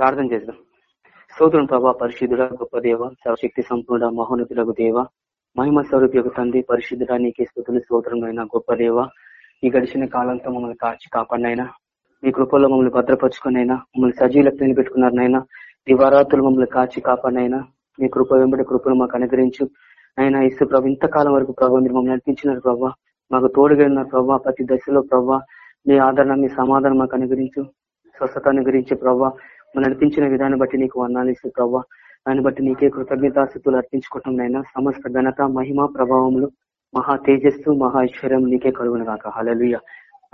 ప్రార్థన చేద్దాం. స్తోత్రం ప్రభా పరిశుద్ధుడ గొప్ప దేవ సర్వశక్తి సంపూర్ణ మహోన్నతులకు దేవ మహిమ స్వరూపకు తండ్రి పరిశుద్ధుడ నీకే స్థుతులు స్తోత్రమైన గొప్ప దేవ ఈ గడిచిన కాలంతో మమ్మల్ని కాచి కాపాడినైనా మీ కృపల్లో మమ్మల్ని భద్రపరుచుకునైనా మమ్మల్ని సజీలకు నిలబెట్టుకున్నారనైనా దివారాత్రులు మమ్మల్ని కాచి కాపాడినైనా మీ కృప వెంబడి కృపను మాకు అనుగ్రహించు. ఆయన ఇసు ప్రభు ఇంతకాలం వరకు ప్రభావ మీరు మమ్మల్ని నడిపించినారు ప్రభావ మాకు తోడుగా ఉన్నారు ప్రభావ ప్రతి దశలో ప్రభావ మీ ఆదరణ మీ సమాధానం మాకు అనుగ్రహించు. స్వస్థత అనుగ్రహించే ప్రభావ మనం నడిపించిన విధానం బట్టి నీకు వర్ణాలు ఇస్తూ ప్రవ్వా. దాన్ని బట్టి నీకే కృతజ్ఞతాస్థితులు అర్పించుకోవటం నైనా సమస్త ఘనత మహిమ ప్రభావములు మహా తేజస్సు మహా ఐశ్వర్యం నీకే కలుగును కాక హలలుయ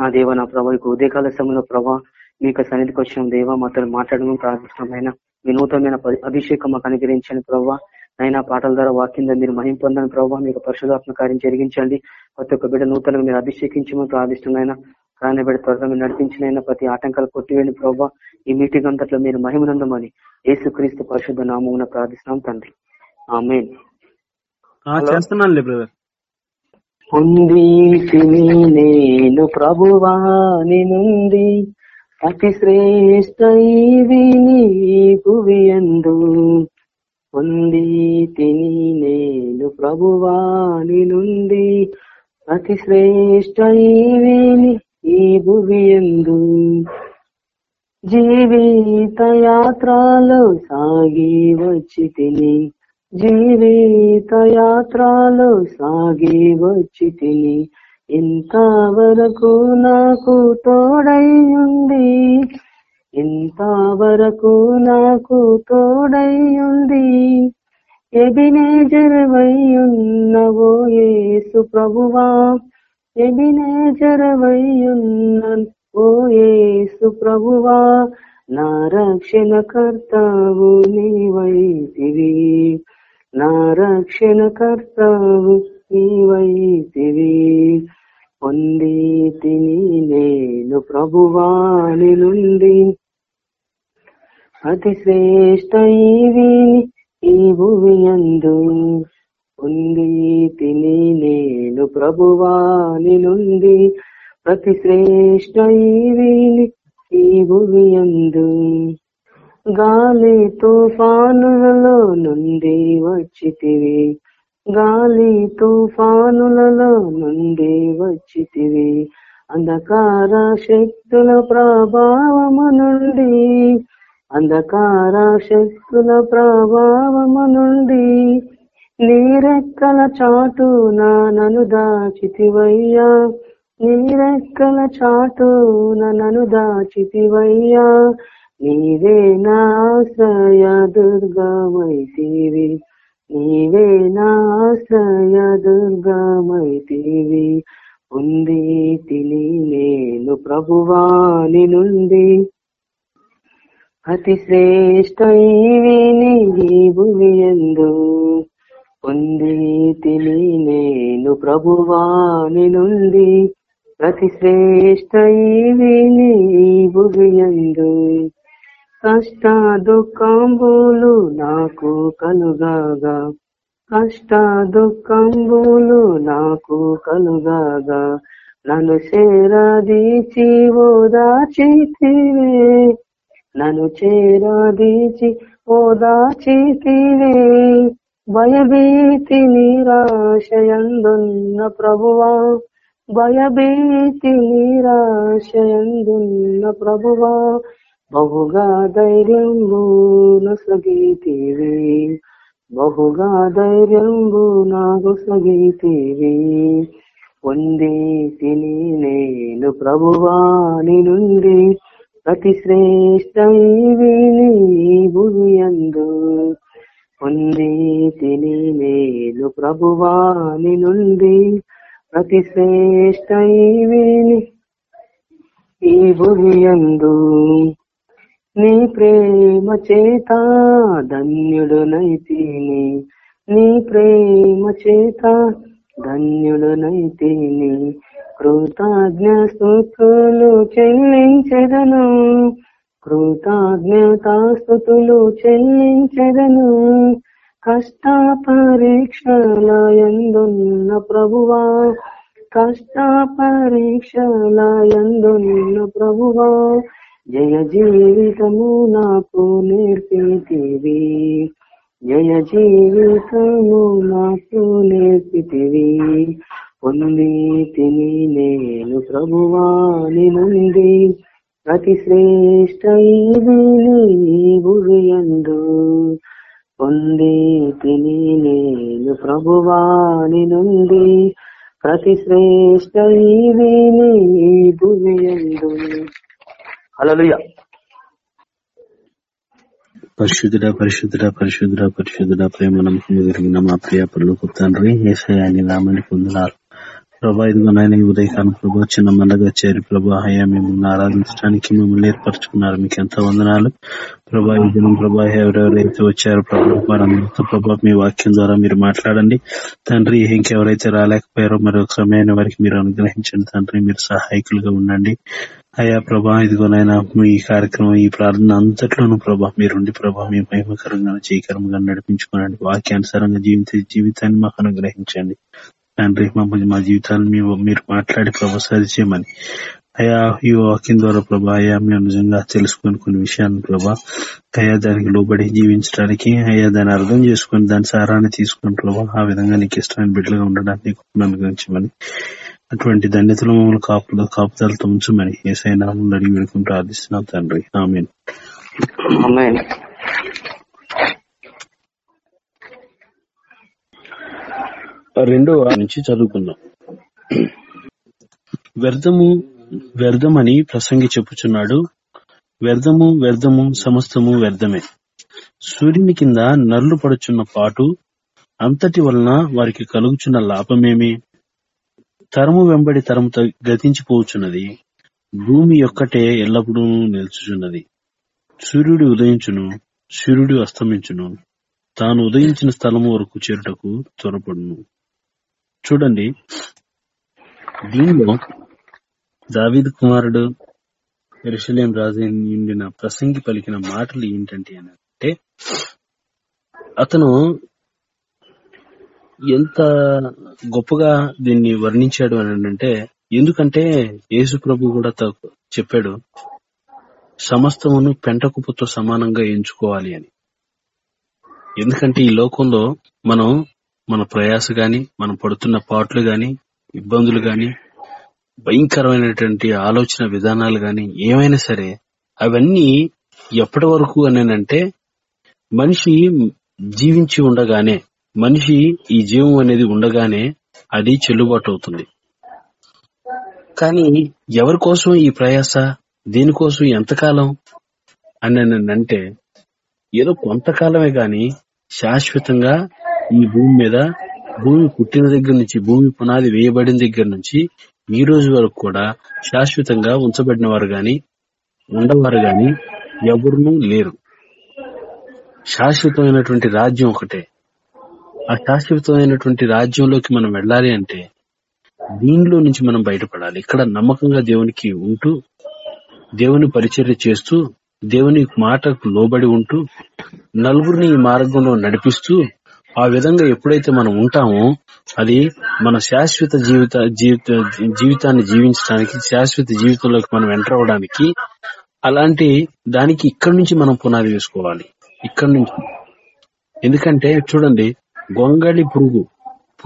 నా దేవ నా ప్రభా ఇక ఉదయకాల సమయంలో ప్రభా మీ యొక్క సన్నిధికి వచ్చిన దేవ. మాతో మాట్లాడడం ప్రారంభించడం వినూతమైన అభిషేకం మాకు అనుగ్రహించండి ప్రభావ నైనా పాటల ద్వారా వాక్యం మీరు మహిం పొందని ప్రభావ మీకు పరిశుధాత్మ కార్యం జరిగించండి. ప్రతి ఒక్క బిడ్డ నూతనంగా మీరు అభిషేకించమని ప్రార్థిస్తున్నాయినా కానీ బిడ్డ త్వరగా మీరు నడిపించినైనా ప్రతి ఆటంకాలు కొట్టివేయండి ప్రభావ ఈ మీటింగ్ అంతట్లో మీరు మహిమనందమని యేసుక్రీస్తు పరిశుద్ధ నామమున ప్రార్థిస్తున్నాం తండ్రి. ఆమె చేస్తున్నాను బ్రదర్. ఉంది నేను ప్రభువాని నుండి అతి శ్రేష్ట భువియందు పొంది తిని నేను ప్రభువాని నుండి అతి శ్రేష్ట ఈ భువియందు జీవిత యాత్రలో సాగి వచ్చి తిని జీవిత యాత్రలో సాగి వచ్చి తిని ఇంతవరకు నాకు తోడై ఉంది. ఇంతవరకు నాకు తోడై ఉంది. ఎబినే జరవయ్యున్నవో యేసు ప్రభువా ఎబినే జరవయ్యున్న ఓ ఏసు ప్రభువా నా రక్షణ కర్తావు నీవైతివి. నా రక్షణ కర్తావు నీవైతివి. పొంది తిని నేను ప్రభువాని నుండి అతి శ్రేష్ట ఈ భూమి ఉంది తిని నేను ప్రభువాని నుండి. ప్రతి శ్రేష్ట ఈ గాలి తుఫానులలో నుండి వచ్చితివి. గాలి తుఫానులలో నుండి వచ్చితివి. అంధకార శక్తుల ప్రభావము నుండి అంధకార శక్తుల ప్రభావము నుండి నీరెక్కల చాటు నను దాచితివయ్యా. నీరెక్కల చాటు నను దాచితివయ్యా. నీవే నాశ్రయ దుర్గమైతివి నీవే నాశ్రయ దుర్గమైతివి ఉంది తిని నేను ప్రభువాని నుండి అతి శ్రేష్ట భూమియందు ఎందు పొందితిని నేను ప్రభువాని నుండి ప్రతి శ్రేష్ట కష్ట దుఃఖంబులు నాకు కలుగాగా కష్ట దుఃఖంబులు నాకు కలుగాగా నన్ను చేరాదీచి ఓదాచితివే నన్ను చేరాదీచి ఓదాచితివే భయభీతి నిరాశయందున్న ప్రభువా భయభీతి నిరాశయందున్న ప్రభువా బహుగా ధైర్యంబు నొసగితివి బహుగా ధైర్యంబు నాకు సగితివి పొంది నేను ప్రభువాని నుండి అతి శ్రేష్ట భూమియందు అందు. తిని మేలు ప్రభువాని నుండి ప్రతి శ్రేష్టైవేని ఈ భూమియందు నీ ప్రేమ చేత ధన్యుడునైతిని. నీ ప్రేమ చేత ధన్యుడునైతిని. కృతజ్ఞ స్థుతులు చెల్లించదను. కృతజ్ఞతాస్థుతులు చెల్లించెదను. కష్ట పరీక్షలయందున్న ప్రభువా కష్ట పరీక్షలయందున్న ప్రభువా జయ జీవితము నాకు నేర్పితివి. జయ జీవితము నాకు నేర్పితివి. పొంది తిని నేను ప్రభువాని నుండి అతి శ్రేష్ట ఇది నీవుయందు పొంది తిని నేను ప్రభువాని నుండి. ప్రతి శ్రేష్ట నీవుయందు హల్లెలూయా. పరిశుద్ధుడ పరిశుద్ధుడ పరిశుద్ధుడ పరిశుద్ధుడ ప్రేమ నమ్మకం జరిగిన మా ప్రియ పరులకు తండ్రి ఏసయాన్ని నామని పొందినారు ప్రభా ఇదిగో నాయన ఈ ఉదయకాలం ప్రభా చిన్న మందగా చేరి ప్రభా అయ్యా మిమ్మల్ని ఆరాధించడానికి మిమ్మల్ని ఏర్పరచుకున్నారు. మీకు ఎంత వందనాలు. ప్రభా ఈ దినం ప్రభా ఎవరెవరైతే వచ్చారో ప్రభా వారందరితో ప్రభా మీ వాక్యం ద్వారా మీరు మాట్లాడండి. తండ్రి ఇంకెవరైతే రాలేకపోయారో మరి ఒక సమయాన్ని వారికి మీరు అనుగ్రహించండి. తండ్రి మీరు సహాయకులుగా ఉండండి. అయ్యా ప్రభా ఇదిగోనైనా మీ కార్యక్రమం ఈ ప్రార్థన అంతట్లోనూ ప్రభా మీరుండి ప్రభా మీ మహిమకరంగా చేయకరంగా నడిపించుకోనండి. వాక్యానుసారంగా జీవిత జీవితాన్ని మాకు అనుగ్రహించండి. తండ్రి మమ్మల్ని మా జీవితాలను మీరు మాట్లాడి ప్రభా సరిచేయమని అయా ఈ వాక్యం ద్వారా ప్రభా అయా మేము నిజంగా తెలుసుకుని కొన్ని విషయాలను ప్రభా అయా దానికి లోబడి జీవించడానికి అయా దాన్ని అర్థం చేసుకుని దాని సారాన్ని తీసుకుని ప్రభా ఆ విధంగా నీకు ఇష్టమైన బిడ్డలుగా ఉండడానికి అనుగ్రహించమని అటువంటి ధన్యతలు మమ్మల్ని కాపులు కాపుదలతో ఉంచమని ఏసైనా అడిగి వేడుకుని ప్రార్థిస్తున్నాం తండ్రి. ఆమె ఆమేన్ రెండో నుంచి చదువుకుందాం. వ్యర్థము వ్యర్థమని ప్రసంగి చెప్పుచున్నాడు. వ్యర్థము వ్యర్థము సమస్తము వ్యర్థమే. సూర్యుని కింద నర్లు పడుచున్న పాటు అంతటి వలన వారికి కలుగుచున్న లాభమేమి? తరము వెంబడి తరము గతించిపోచున్నది. గతించిపోవచ్చున్నది భూమి ఒక్కటే ఎల్లప్పుడూ నిల్చుచున్నది. సూర్యుడు ఉదయించును సూర్యుడు అస్తమించును. తాను ఉదయించిన స్థలము వరకు చేరుటకు త్వరపడును. చూడండి. దీనిలో దావిద్ కుమారుడు ఎరుషలేం రాజు నిండిన ప్రసంగి పలికిన మాటలు ఏంటంటే అని అంటే అతను ఎంత గొప్పగా దీన్ని వర్ణించాడు అని అంటే ఎందుకంటే యేసు ప్రభు కూడా త- చెప్పాడు సమస్తమును పెంటకుప్పుతో సమానంగా ఎంచుకోవాలి అని. ఎందుకంటే ఈ లోకంలో మనం మన ప్రయాస గాని మనం పడుతున్న పాటలు గాని ఇబ్బందులు గాని భయంకరమైనటువంటి ఆలోచన విధానాలు గాని ఏమైనా సరే అవన్నీ ఎప్పటి వరకు అనేనంటే మనిషి జీవించి ఉండగానే మనిషి ఈ జీవం అనేది ఉండగానే అది చెల్లుబాటు అవుతుంది. కానీ ఎవరి కోసం ఈ ప్రయాస? దీనికోసం ఎంతకాలం? అని అంటే ఏదో కొంతకాలమే గాని శాశ్వతంగా ఈ భూమి మీద భూమి పుట్టిన దగ్గర నుంచి భూమి పునాది వేయబడిన దగ్గర నుంచి ఈ రోజు వరకు కూడా శాశ్వతంగా ఉంచబడిన వారు గాని ఉండవారు గాని ఎవరునూ లేరు. శాశ్వతమైనటువంటి రాజ్యం ఒకటే. ఆ శాశ్వతమైనటువంటి రాజ్యంలోకి మనం వెళ్ళాలి అంటే దీనిలో నుంచి మనం బయటపడాలి. ఇక్కడ నమ్మకంగా దేవునికి ఉంటూ దేవుని పరిచర్య చేస్తూ దేవుని మాటకు లోబడి ఉంటూ నలుగురిని ఈ మార్గంలో నడిపిస్తూ ఆ విధంగా ఎప్పుడైతే మనం ఉంటామో అది మన శాశ్వత జీవిత జీవిత జీవితాన్ని జీవించడానికి శాశ్వత జీవితంలోకి మనం ఎంటర్ అవడానికి అలాంటి దానికి ఇక్కడి నుంచి మనం పునాది వేసుకోవాలి. ఇక్కడి నుంచి. ఎందుకంటే చూడండి గొంగళి పురుగు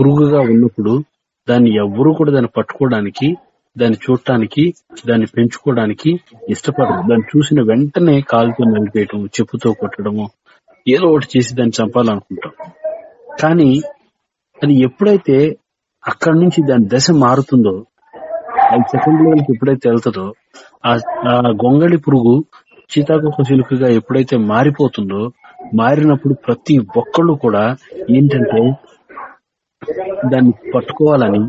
పురుగుగా ఉన్నప్పుడు దాన్ని ఎవ్వరూ కూడా దాన్ని పట్టుకోవడానికి దాన్ని చూడటానికి దాన్ని పెంచుకోవడానికి ఇష్టపడరు. దాన్ని చూసిన వెంటనే కాలుతో నలిపేయటం చెప్పుతో కొట్టడము ఏదో ఒకటి చేసి దాన్ని చంపాలనుకుంటాం. కానీ అది ఎప్పుడైతే అక్కడి నుంచి దాని దశ మారుతుందో అది సెకండ్ లెవెల్కి ఎప్పుడైతే వెళ్తుందో ఆ గొంగళి పురుగు సీతాకోక చిలుకగా ఎప్పుడైతే మారిపోతుందో మారినప్పుడు ప్రతి ఒక్కళ్ళు కూడా ఏంటంటే దాన్ని పట్టుకోవాలని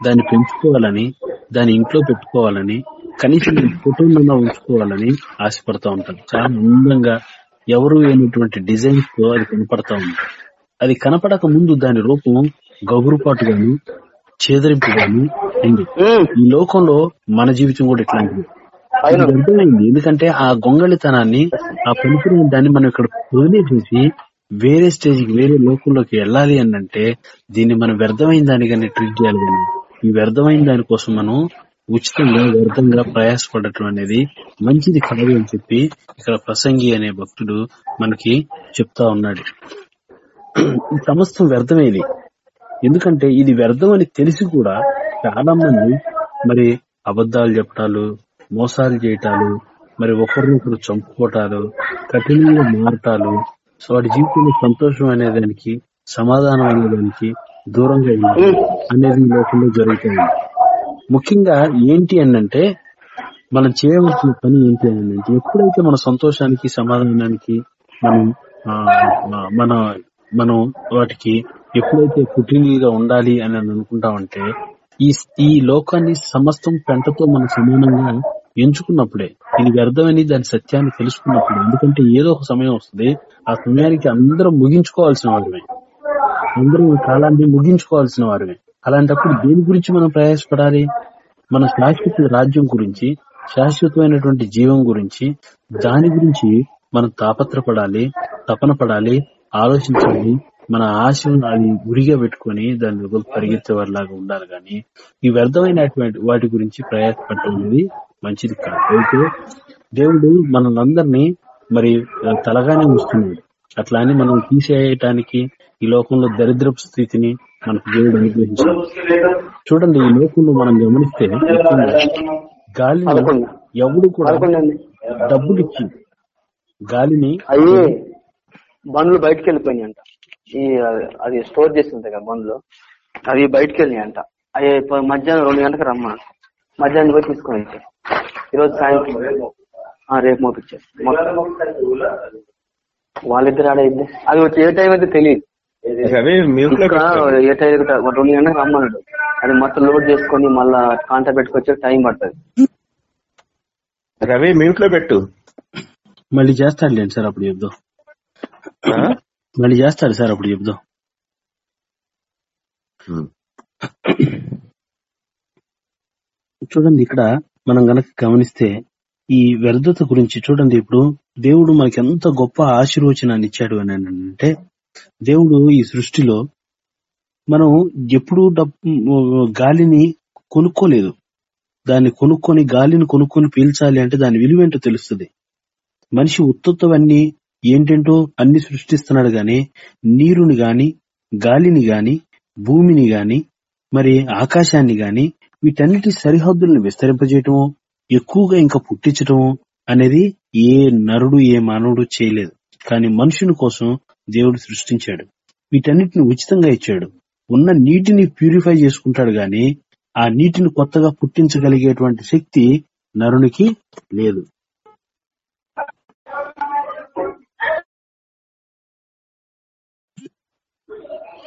దాన్ని పెంచుకోవాలని దాన్ని ఇంట్లో పెట్టుకోవాలని కనీసం కుటుంబంలో ఉంచుకోవాలని ఆశపడతా ఉంటారు. చాలా అందంగా ఎవరు లేనటువంటి డిజైన్స్తో అది కనపడతా ఉంటారు. అది కనపడక ముందు దాని రూపం గగురుపాటు గాను చేదరింపు గాను ఉంది ఈ లోకంలో మన జీవితం కూడా ఇట్లాంటిది. అర్థమైంది. ఎందుకంటే ఆ గొంగళితనాన్ని ఆ పనికిరిన దాన్ని మనం ఇక్కడ వదిలేసేసి వేరే స్టేజ్కి వేరే లోకంలోకి వెళ్ళాలి అని అంటే దీన్ని మనం వ్యర్థమైన దానిగానే ట్రీట్ చేయాలి కానీ ఈ వ్యర్థమైన దానికోసం మనం ఉచితంగా వ్యర్థంగా ప్రయాసపడటం అనేది మంచిది కాదు అని చెప్పి ఇక్కడ ప్రసంగి అనే భక్తుడు మనకి చెప్తా ఉన్నాడు. ఈ సమస్తం వ్యర్థమేది ఎందుకంటే ఇది వ్యర్థం అని తెలిసి కూడా చాలా మంది మరి అబద్ధాలు చెప్పటాలు మోసాలు చేయటాలు మరి ఒకరినొకరు చంపుకోవటాలు కఠినంగా మారటాలు సో వాడి జీవితంలో సంతోషం అనేదానికి సమాధానం అనేదానికి దూరంగా ఉండడం అనేది లోకంలో జరుగుతుంది. ముఖ్యంగా ఏంటి అనంటే మనం చేయవలసిన పని ఏంటి అని అంటే ఎప్పుడైతే మన సంతోషానికి సమాధానానికి మనం మన మనం వాటికి ఎప్పుడైతే పుట్టినగా ఉండాలి అని అనుకుంటామంటే ఈ ఈ లోకాన్ని సమస్తం పెంటతో మనం సమానంగా ఎంచుకున్నప్పుడే ఇది వ్యర్థమని దాని సత్యాన్ని తెలుసుకున్నప్పుడు ఎందుకంటే ఏదో ఒక సమయం వస్తుంది ఆ సమయానికి అందరం ముగించుకోవాల్సిన వారమే. అందరూ కాలాన్ని ముగించుకోవాల్సిన వారమే. అలాంటప్పుడు దేని గురించి మనం ప్రయాసపడాలి? మన శాశ్వత రాజ్యం గురించి శాశ్వతమైనటువంటి జీవం గురించి దాని గురించి మనం తాపత్రపడాలి తపన పడాలి ఆలోచించాలి మన ఆశను అది గురిగా పెట్టుకొని దాని దగ్గర పరిగెత్తే వారిలాగా ఉండాలి కానీ ఈ వ్యర్థమైనటువంటి వాటి గురించి ప్రయాసపడటం అనేది మంచిది కాదు. అయితే దేవుడు మనల్ని మరి తలగానే ఉంచుతున్నాడు అట్లా అని మనం తీసేయటానికి ఈ లోకంలో దరిద్రపు స్థితిని మనకు దేవుడు అనుగ్రహించాడు. చూడండి ఈ లోకంలో మనం గమనిస్తే గాలిని ఎవడు కూడా డబ్బులు ఇచ్చి గాలిని బండ్లు బయటకు వెళ్ళిపోయినాయి అంట ఈ అది స్టోర్ చేసి ఉంటాయి కదా బండ్లు. అవి బయటకు వెళ్ళినాయి అంట అవి మధ్యాహ్నం రెండు గంటలకు రమ్మా మధ్యాహ్నం పోయి తీసుకొని వచ్చాయి ఈరోజు సాయంత్రం. ఆ, రేపు మోపించారు వాళ్ళిద్దరు ఆడైంది అది వచ్చి ఏ టైం అయితే తెలియదు. ఏ టైం రెండు గంటలకు రమ్మన్నాడు. అది మొత్తం లోడ్ చేసుకొని మళ్ళా కాంటా పెట్టుకొచ్చే టైం పడుతుంది. రవి మ్యూట్లో పెట్టు. మళ్ళీ చేస్తాడులేండి సార్ అప్పుడు చెప్దాం? మళ్ళీ చేస్తాడు సార్ అప్పుడు చెప్దాం. చూడండి ఇక్కడ మనం గనక గమనిస్తే ఈ వ్యర్థత గురించి చూడండి ఇప్పుడు దేవుడు మనకి ఎంత గొప్ప ఆశీర్వచనాన్ని ఇచ్చాడు అని అంటే దేవుడు ఈ సృష్టిలో మనం ఎప్పుడూ గాలిని కొనుక్కోలేదు. దాన్ని కొనుక్కొని గాలిని కొనుక్కొని పీల్చాలి అంటే దాని విలువ ఏంటో తెలుస్తుంది. మనిషి ఉత్తత్వన్నీ ఏంటంటో అన్ని సృష్టిస్తున్నాడు గాని నీరుని గాని గాలిని గాని భూమిని గాని మరి ఆకాశాన్ని గాని వీటన్నిటి సరిహద్దులను విస్తరింపజేయటము ఎక్కువగా ఇంకా పుట్టించటము అనేది ఏ నరుడు ఏ మానవుడు చేయలేదు. కానీ మనుషుని కోసం దేవుడు సృష్టించాడు. వీటన్నిటిని ఉచితంగా ఇచ్చాడు. ఉన్న నీటిని ప్యూరిఫై చేసుకుంటాడు గాని ఆ నీటిని కొత్తగా పుట్టించగలిగేటువంటి శక్తి నరునికి లేదు.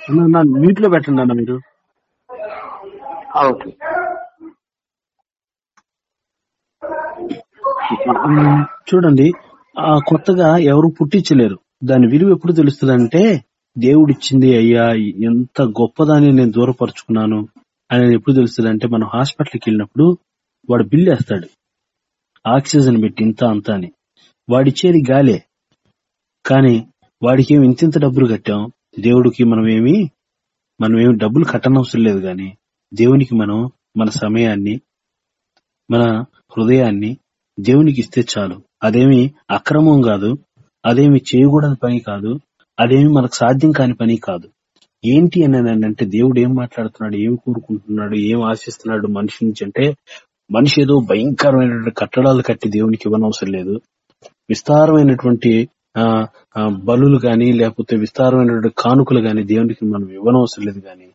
అన్న మ్యూట్లో పెట్టండి అన్న మీరు. ఓకే. చూడండి ఆ కొత్తగా ఎవరు పుట్టించలేరు. దాని విలువ ఎప్పుడు తెలుస్తుంది అంటే దేవుడిచ్చింది అయ్యా ఎంత గొప్పదాన్ని నేను దూరపరుచుకున్నాను అనేది ఎప్పుడు తెలుస్తుంది అంటే మనం హాస్పిటల్కి వెళ్ళినప్పుడు వాడు బిల్లు వేస్తాడు. ఆక్సిజన్ పెట్టి ఇంత అంత అని. వాడిచ్చేది గాలే. కానీ వాడికి ఏమి ఇంతింత డబ్బులు కట్టాం? దేవుడికి మనం ఏమి మనం ఏమి డబ్బులు కట్టనవసరం లేదు కానీ దేవునికి మనం మన సమయాన్ని మన హృదయాన్ని దేవునికి ఇస్తే చాలు. అదేమి అక్రమం కాదు అదేమి చేయకూడని పని కాదు అదేమి మనకు సాధ్యం కాని పని కాదు. ఏంటి అని అంటే దేవుడు ఏం మాట్లాడుతున్నాడు ఏం కోరుకుంటున్నాడు ఏం ఆశిస్తున్నాడు మనిషి నుంచి అంటే మనిషి ఏదో భయంకరమైనటువంటి కట్టడాలు కట్టి దేవునికి ఇవ్వనవసరం లేదు. విస్తారమైనటువంటి బలులు గాని లేకపోతే విస్తారమైనటువంటి కానుకలు గాని దేవునికి మనం ఇవ్వనవసరం లేదు గాని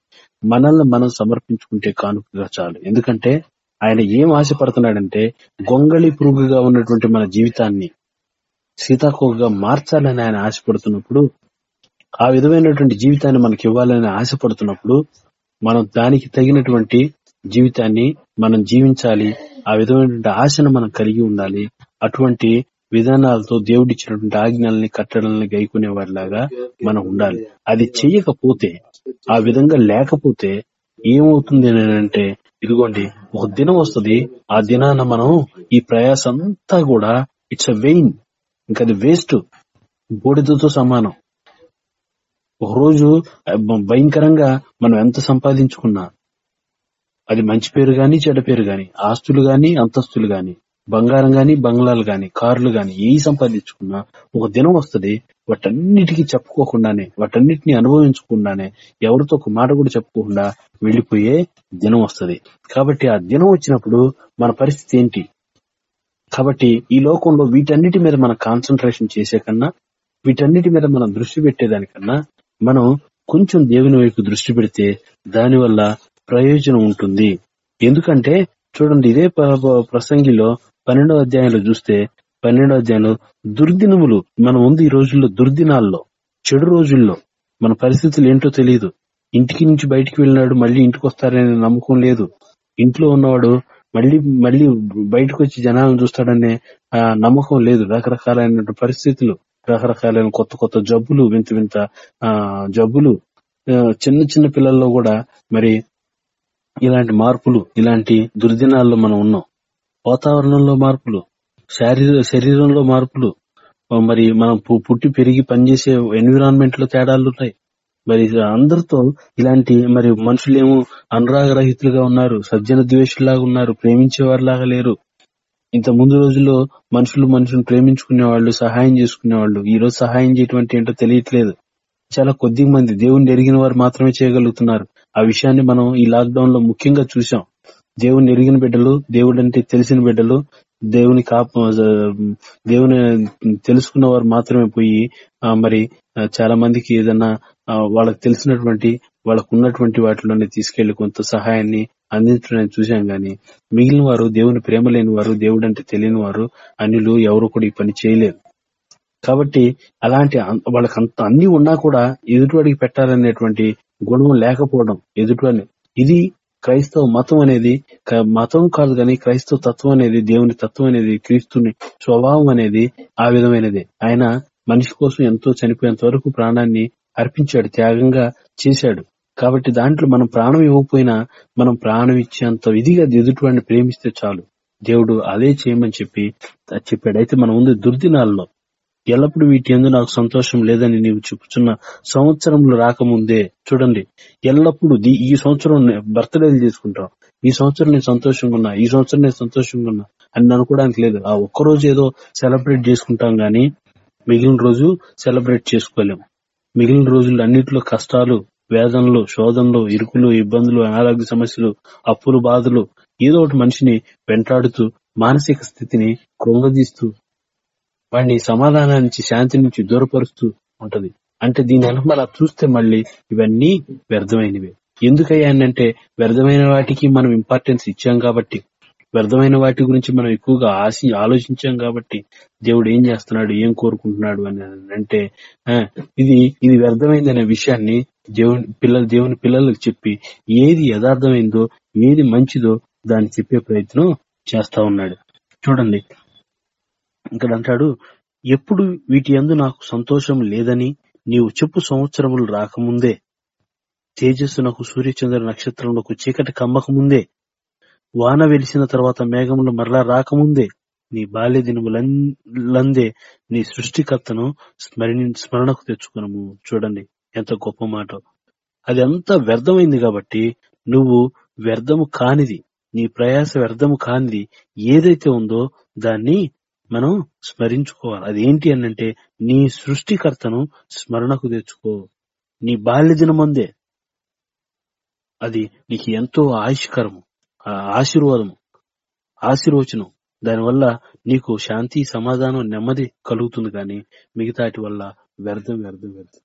మనల్ని మనం సమర్పించుకుంటే కానుకగా చాలు. ఎందుకంటే ఆయన ఏం ఆశపడుతున్నాడంటే గొంగళి పురుగుగా ఉన్నటువంటి మన జీవితాన్ని సీతాకోకగా మార్చాలని ఆయన ఆశపడుతున్నప్పుడు ఆ విధమైనటువంటి జీవితాన్ని మనకి ఇవ్వాలని ఆశపడుతున్నప్పుడు మనం దానికి తగినటువంటి జీవితాన్ని మనం జీవించాలి ఆ విధమైనటువంటి ఆశను మనం కలిగి ఉండాలి అటువంటి విధానాలతో దేవుడిచ్చినటువంటి ఆజ్ఞల్ని కట్టడల్ని గైకునే వారిలాగా మనం ఉండాలి. అది చెయ్యకపోతే ఆ విధంగా లేకపోతే ఏమవుతుంది అంటే ఇదిగోండి ఒక దినం వస్తుంది. ఆ దినాన మనం ఈ ప్రయాస అంతా కూడా ఇట్స్ అ వెయిన్. ఇంకా అది వేస్ట్. బూడిదతో సమానం. ఒక రోజు భయంకరంగా మనం ఎంత సంపాదించుకున్నా అది మంచి పేరు గాని చెడ్డ పేరు గాని ఆస్తులు గాని అంతస్తులు గాని బంగారం గాని బంగ్లాలు గాని కార్లు గాని ఏ సంపాదించుకున్నా ఒక దినం వస్తుంది. వాటన్నిటికీ చెప్పుకోకుండానే వాటన్నిటిని అనుభవించకుండానే ఎవరితో ఒక మాట కూడా చెప్పుకోకుండా వెళ్ళిపోయే దినం వస్తుంది. కాబట్టి ఆ దినం వచ్చినప్పుడు మన పరిస్థితి ఏంటి? కాబట్టి ఈ లోకంలో వీటన్నిటి మీద మన కాన్సన్ట్రేషన్ చేసే కన్నా వీటన్నిటి మీద మనం దృష్టి పెట్టేదానికన్నా మనం కొంచెం దేవుని వైపు దృష్టి పెడితే దానివల్ల ప్రయోజనం ఉంటుంది. ఎందుకంటే చూడండి ఇదే ప- ప్రసంగిలో పన్నెండో అధ్యాయంలో చూస్తే పన్నెండో అధ్యాయంలో దుర్దినములు మనం ఉంది ఈ రోజుల్లో దుర్దినాల్లో చెడు రోజుల్లో మన పరిస్థితులు ఏంటో తెలియదు ఇంటికి నుంచి బయటికి వెళ్ళినాడు మళ్ళీ ఇంటికి వస్తారనే నమ్మకం లేదు. ఇంట్లో ఉన్నవాడు మళ్ళీ మళ్ళీ బయటకు వచ్చి జనాలను చూస్తాడనే ఆ, నమ్మకం లేదు. రకరకాలైన పరిస్థితులు రకరకాలైన కొత్త కొత్త జబ్బులు వింత వింత ఆ జబ్బులు చిన్న చిన్న పిల్లల్లో కూడా మరి ఇలాంటి మార్పులు ఇలాంటి దుర్దినాల్లో మనం ఉన్నాం. వాతావరణంలో మార్పులు శారీర శరీరంలో మార్పులు. మరి మనం పుట్టి పెరిగి పనిచేసే ఎన్విరాన్మెంట్లో తేడాలు ఉన్నాయి. మరి అందరితో ఇలాంటి మరి మనుషులేమో అనురాగరహితులుగా ఉన్నారు సజ్జన ద్వేషులాగా ఉన్నారు ప్రేమించేవారిలాగా లేరు. ఇంత ముందు రోజుల్లో మనుషులు మనుషులు ప్రేమించుకునే వాళ్ళు సహాయం చేసుకునే వాళ్ళు ఈ రోజు సహాయం చేయటువంటి ఏంటో తెలియట్లేదు. చాలా కొద్ది మంది దేవుణ్ణి ఎరిగిన వారు మాత్రమే చేయగలుగుతున్నారు. ఆ విషయాన్ని మనం ఈ లాక్డౌన్లో ముఖ్యంగా చూసాం దేవుని ఎరిగిన బిడ్డలు దేవుడు అంటే తెలిసిన బిడ్డలు దేవుని కాప దేవుని తెలుసుకున్న వారు మాత్రమే పోయి మరి చాలా మందికి ఏదన్నా వాళ్ళకి తెలిసినటువంటి వాళ్ళకు ఉన్నటువంటి వాటిలోనే తీసుకెళ్ళి కొంత సహాయాన్ని అందించడం చూశాం గాని మిగిలిన వారు దేవుని ప్రేమ లేని వారు దేవుడు అంటే తెలియని వారు అన్యులు ఎవరు కూడా ఈ పని చేయలేరు. కాబట్టి అలాంటి వాళ్ళకి అంత అన్ని ఉన్నా కూడా ఎదుటివాడికి పెట్టాలనేటువంటి గుణం లేకపోవడం ఎదుటివాడిని. ఇది క్రైస్తవ మతం అనేది మతం కాదు కానీ క్రైస్తవ తత్వం అనేది దేవుని తత్వం అనేది క్రీస్తుని స్వభావం అనేది ఆ విధమైనదే. ఆయన మనిషి కోసం ఎంతో చనిపోయేంత వరకు ప్రాణాన్ని అర్పించాడు త్యాగంగా చేశాడు. కాబట్టి దాంట్లో మనం ప్రాణం ఇవ్వకపోయినా మనం ప్రాణం ఇచ్చేంత విధిగా ఎదుటివాడిని ప్రేమిస్తే చాలు. దేవుడు అదే చేయమని చెప్పి చెప్పాడు. అయితే మనం ఉంది దుర్దినాల్లో ఎల్లప్పుడు వీటి ఎందు నాకు సంతోషం లేదని నీవు చెప్పుచున్న సంవత్సరంలో రాకముందే చూడండి ఎల్లప్పుడు ఈ సంవత్సరం బర్త్డేలు చేసుకుంటాం. ఈ సంవత్సరం నేను సంతోషంగా ఉన్నా ఈ సంవత్సరం నేను సంతోషంగా ఉన్నా అని అనుకోవడానికి లేదు. ఆ ఒక్క రోజు ఏదో సెలబ్రేట్ చేసుకుంటాం గానీ మిగిలిన రోజు సెలబ్రేట్ చేసుకోలేం. మిగిలిన రోజులు అన్నింటిలో కష్టాలు వేదనలు శోధనలు ఇరుకులు ఇబ్బందులు అనారోగ్య సమస్యలు అప్పులు బాధలు ఏదో ఒకటి మనిషిని వెంటాడుతూ మానసిక స్థితిని కృంగదీస్తూ వాడిని సమాధానం నుంచి శాంతి నుంచి దూరపరుస్తూ ఉంటది. అంటే దీని అనుభవం చూస్తే మళ్ళీ ఇవన్నీ వ్యర్థమైనవి. ఎందుకయ్యా అంటే వ్యర్థమైన వాటికి మనం ఇంపార్టెన్స్ ఇచ్చాం కాబట్టి వ్యర్థమైన వాటి గురించి మనం ఎక్కువగా ఆశ ఆలోచించాం కాబట్టి దేవుడు ఏం చేస్తున్నాడు ఏం కోరుకుంటున్నాడు అని అంటే ఆ, ఇది ఇది వ్యర్థమైంది అనే విషయాన్ని దేవుని పిల్లలు దేవుని పిల్లలకు చెప్పి ఏది యథార్థమైందో ఏది మంచిదో దాన్ని చెప్పే ప్రయత్నం చేస్తా ఉన్నాడు. చూడండి ఇక్కడ అంటాడు ఎప్పుడు వీటి అందు నాకు సంతోషం లేదని నీవు చెప్పు సంవత్సరములు రాకముందే. తేజస్సునకు సూర్యచంద్ర నక్షత్రములకు చీకటి కమ్మకముందే. వాన వెలిసిన తర్వాత మేఘములు మరలా రాకముందే. నీ బాల్య దినములందే నీ సృష్టికర్తను స్మరణి స్మరణకు తెచ్చుకునము. చూడండి ఎంత గొప్ప మాట. అది అంతా వ్యర్థమైంది కాబట్టి నువ్వు వ్యర్థము కానిది నీ ప్రయాస వ్యర్థము కానిది ఏదైతే ఉందో దాన్ని మనం స్మరించుకోవాలి. అది ఏంటి అనంటే నీ సృష్టికర్తను స్మరణకు తెచ్చుకో. నీ బాల్య దినమందే అది నీకు ఎంతో ఆయుష్కరము ఆ ఆశీర్వాదము ఆశీర్వచనం. దానివల్ల నీకు శాంతి సమాధానం నెమ్మది కలుగుతుంది కానీ మిగతాటి వల్ల వ్యర్థం వ్యర్థం వ్యర్థం.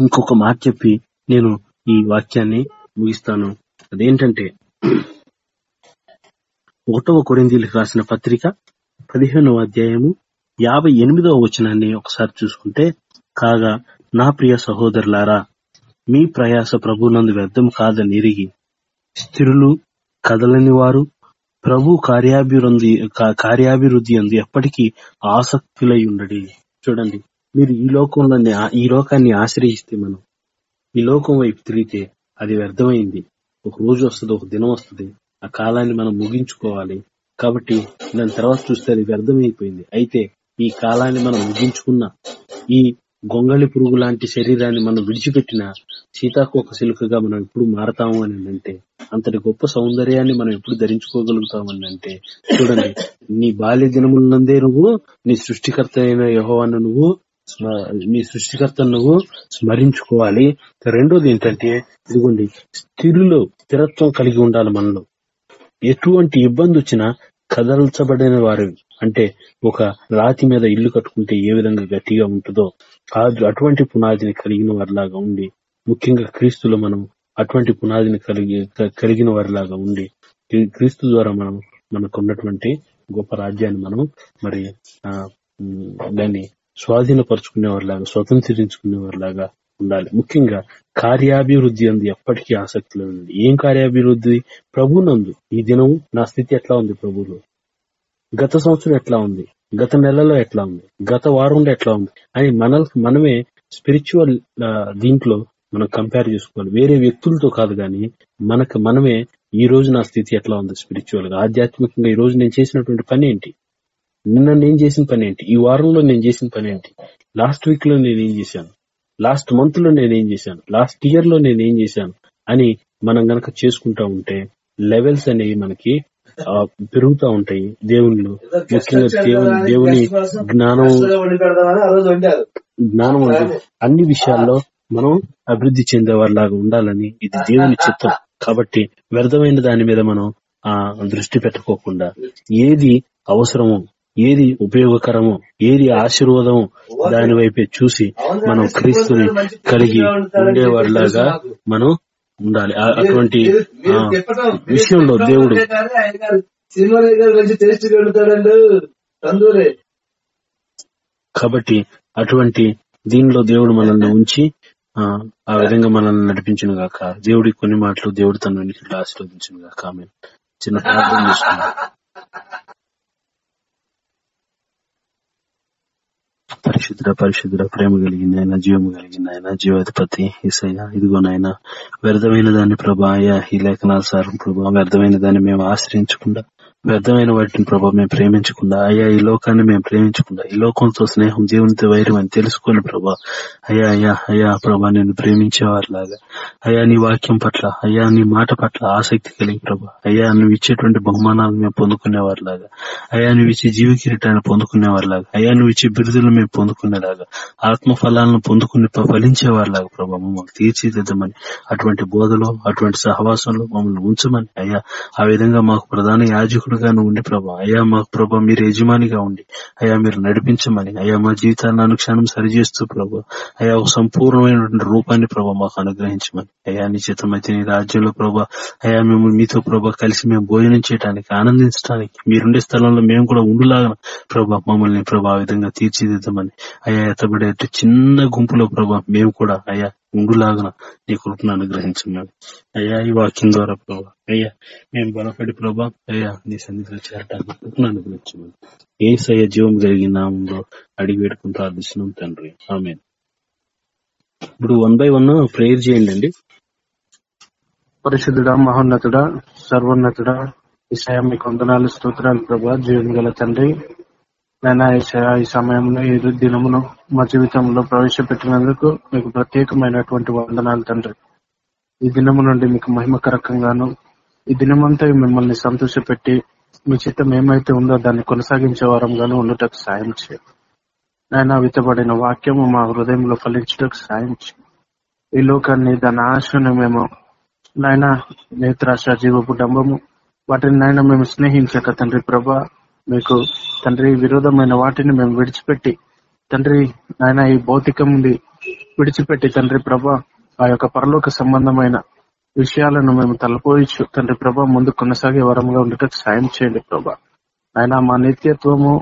ఇంకొక మాట చెప్పి నేను ఈ వాక్యాన్ని ముగిస్తాను. అదేంటంటే ఒకటవ కొరిందీలకు రాసిన పత్రిక పదిహేనవ అధ్యాయము యాభై ఎనిమిదవ వచనాన్ని ఒకసారి చూసుకుంటే కాగా నా ప్రియ సహోదరులారా మీ ప్రయాస ప్రభునందు వ్యర్థం కాదని ఎరిగి స్థిరులు కదలని వారు ప్రభు కార్యాభివృద్ధి కార్యాభివృద్ధి అందు ఎప్పటికీ ఆసక్తులై ఉండడి. చూడండి మీరు ఈ లోకంలోనే ఈ లోకాన్ని ఆశ్రయిస్తే మనం ఈ లోకం వైపు తిరిగితే అది వ్యర్థమైంది. ఒక రోజు వస్తుంది ఒక దినం వస్తుంది. ఆ కాలాన్ని మనం ముగించుకోవాలి. కాబట్టి దాని తర్వాత చూస్తే అది వ్యర్థమైపోయింది. అయితే ఈ కాలాన్ని మనం ముగించుకున్న ఈ గొంగళి పురుగు లాంటి శరీరాన్ని మనం విడిచిపెట్టిన సీతాకోక సిలుకగా మనం ఎప్పుడు మారతాము అని అంటే అంతటి గొప్ప సౌందర్యాన్ని మనం ఎప్పుడు ధరించుకోగలుగుతాము అని అంటే చూడండి నీ బాల్య దినములందే నువ్వు నీ సృష్టికర్త అయిన యహోవాను నువ్వు స్మ- నీ సృష్టికర్త నువ్వు స్మరించుకోవాలి. రెండోది ఏంటంటే ఇదిగోండి స్థిరులో స్థిరత్వం కలిగి ఉండాలి మనలో. ఎటువంటి ఇబ్బంది వచ్చినా కదల్చబడిన వారు అంటే ఒక రాతి మీద ఇల్లు కట్టుకుంటే ఏ విధంగా గట్టిగా ఉంటుందో అటువంటి పునాదిని కలిగిన వారిలాగా ఉండి ముఖ్యంగా క్రీస్తులో మనం అటువంటి పునాదిని కలిగి కలిగిన వారిలాగా ఉండి క్రీస్తు ద్వారా మనం మనకు ఉన్నటువంటి గొప్ప రాజ్యాన్ని మనం మరి ఆ, దాన్ని స్వాధీనపరుచుకునే స్వతంత్రించుకునేవారిలాగా స్వతంత్రించుకునే ఉండాలి. ముఖ్యంగా కార్యాభివృద్ధి అందు ఎప్పటికీ ఆసక్తి ఉంది ఏం కార్యాభివృద్ధి? ప్రభునందు. ఈ దినం నా స్థితి ఎట్లా ఉంది ప్రభులో గత సంవత్సరం ఎట్లా ఉంది? గత నెలలో ఎట్లా ఉంది? గత వారంలో ఎట్లా ఉంది? అని మనల్కి మనమే స్పిరిచువల్ దీంట్లో మనం కంపేర్ చేసుకోవాలి. వేరే వ్యక్తులతో కాదు గాని మనకు మనమే ఈ రోజు నా స్థితి ఎట్లా ఉంది స్పిరిచువల్గా ఆధ్యాత్మికంగా ఈ రోజు నేను చేసినటువంటి పని ఏంటి? నిన్న నేను చేసిన పని ఏంటి? ఈ వారంలో నేను చేసిన పని ఏంటి? లాస్ట్ వీక్లో నేను ఏం చేశాను? లాస్ట్ మంత్లో నేను ఏం చేశాను? లాస్ట్ ఇయర్లో నేను ఏం చేశాను? అని మనం గనక చేసుకుంటా ఉంటే లెవెల్స్ అనేవి మనకి పెరుగుతా ఉంటాయి. దేవుళ్ళు ముఖ్యంగా దేవుని దేవుని జ్ఞానం జ్ఞానం అన్ని విషయాల్లో మనం అభివృద్ధి చెందేవారిలాగా ఉండాలని ఇది దేవుని చిత్తం. కాబట్టి వ్యర్థమైన దాని మీద మనం ఆ దృష్టి పెట్టకోకుండా ఏది అవసరమో ఏది ఉపయోగకరమో ఏది ఆశీర్వాదమో దాని వైపే చూసి మనం క్రీస్తుని కలిగి ఉండేవారిలాగా మనం ఉండాలి. అటువంటి ఆ, విషయంలో దేవుడు కాబట్టి అటువంటి దీనిలో దేవుడు మనల్ని ఉంచి ఆ విధంగా మనల్ని నడిపించను గాక. దేవుడి కొన్ని మాటలు దేవుడు తన వెనుక ఆశీర్వదించను గాక. ఆమె చిన్న ప్రార్థన చేసుకున్నాం పరిశుద్ర పరిశుద్ర ప్రేమ కలిగింది ఆయన జీవము కలిగింది ఆయన జీవాధిపతి ఈసయ్య ఇదిగో నాయన వ్యర్థమైన దాన్ని ప్రభా ఈ లేఖనాల సారం ప్రభా వ్యర్థమైన దాన్ని మేము ఆశ్రయించకుండా వ్యర్థమైన వాటిని ప్రభావ మేము ప్రేమించకుండా అయ్యా ఈ లోకాన్ని మేము ప్రేమించకుండా ఈ లోకంతో స్నేహం దేవునితో వైరం అని తెలుసుకొని ప్రభా అయ్యా అయ్యా అయ్యా ప్రభా నేను ప్రేమించేవారిలాగా అయ్యా నీ వాక్యం పట్ల అయ్యా నీ మాట పట్ల ఆసక్తి కలిగి ప్రభా అయ్యా నువ్వు ఇచ్చేటువంటి బహుమానాలను మేము పొందుకునేవారిలాగా అయ్యా నువ్వు ఇచ్చే జీవ కిరీటాన్ని పొందుకునేవారిలాగా అయ్యా నువ్వు ఇచ్చే బిరుదులను మేము పొందుకునేలాగా ఆత్మ ఫలాలను పొందుకుని ఫలించేవారిలాగా ప్రభా మమ్మల్ని తీర్చిదిద్దమని అటువంటి బోధలో అటువంటి సహవాసంలో మమ్మల్ని ఉంచమని అయ్యా ఆ విధంగా మాకు ప్రధాన యాజకుడు నువ్వు ఉండి ప్రభా. అయ్యా మాకు ప్రభా మీరు యజమానిగా ఉండి. అయ్యా మీరు నడిపించమని. అయ్యా మా జీవితాన్ని అనుక్షణం సరిచేస్తూ ప్రభా. అయ్యా ఒక సంపూర్ణమైనటువంటి రూపాన్ని ప్రభా మాకు అనుగ్రహించమని. అయ్యా నిశ్చితమైతే నీ రాజ్యంలో ప్రభా. అయ్యా మేము మీతో ప్రభా కలిసి మేము భోజనం చేయడానికి ఆనందించడానికి మీరుండే స్థలంలో మేము కూడా ఉండులాగా ప్రభా మమ్మల్ని ప్రభా తీర్చిదిద్దామని విధంగా అయ్యా ఎత్తబడే చిన్న గుంపులో ప్రభా మేము కూడా అయ్యా ఉండులాగన నీ కృపను అనుగ్రహించమని అయ్యా ఈ వాక్యం ద్వారా ప్రభా అయ్యా మేము బలపడి ప్రభా అయ్యా నీ సన్నిధిలో చేరటానికి కృపను అనుగ్రహించమని ఏ సయ జీవం కలిగిన నామంలో అడిగి పెట్టుకుని ప్రార్థిస్తున్నాం తండ్రి. ఆమె ఇప్పుడు వన్ బై వన్ ప్రేయర్ చేయండి అండి. పరిశుద్ధుడా మహోన్నతుడా సర్వోన్నతుడా ఈసయ మీకు వందనాలు స్తోత్రాలు ప్రభా జీవం గల తండ్రి. నాయనా ఈసయ ఈ సమయంలో ఈ దినమును మా జీవితంలో ప్రవేశపెట్టినందుకు మీకు ప్రత్యేకమైనటువంటి వందనాలు తండ్రి. ఈ దినము నుండి మీకు మహిమకరకంగాను ఈ దినమంతా మిమ్మల్ని సంతోషపెట్టి మీ చిత్తం ఏమైతే ఉందో దాన్ని కొనసాగించే వారంగాను ఉండటకు సాయం చేయండి నాయన విత్తబడిన వాక్యము మా హృదయంలో ఫలించుటకు సాయం ఈ లోకాన్ని దాని ఆశను మేము నాయన నేత్రాశ జీవపు డంబము వాటిని నాయన మేము స్నేహించక తండ్రి ప్రభా మీకు తండ్రి విరోధమైన వాటిని మేము విడిచిపెట్టి తండ్రి నాయన ఈ భౌతికం విడిచిపెట్టి తండ్రి ప్రభా ఆ యొక్క పరలోక సంబంధమైన విషయాలను మేము తలపోయించు తండ్రి ప్రభా ముందు కొనసాగే వరంగా ఉండటం సాయం చేయండి ప్రభా. ఆయన మా నిత్యత్వము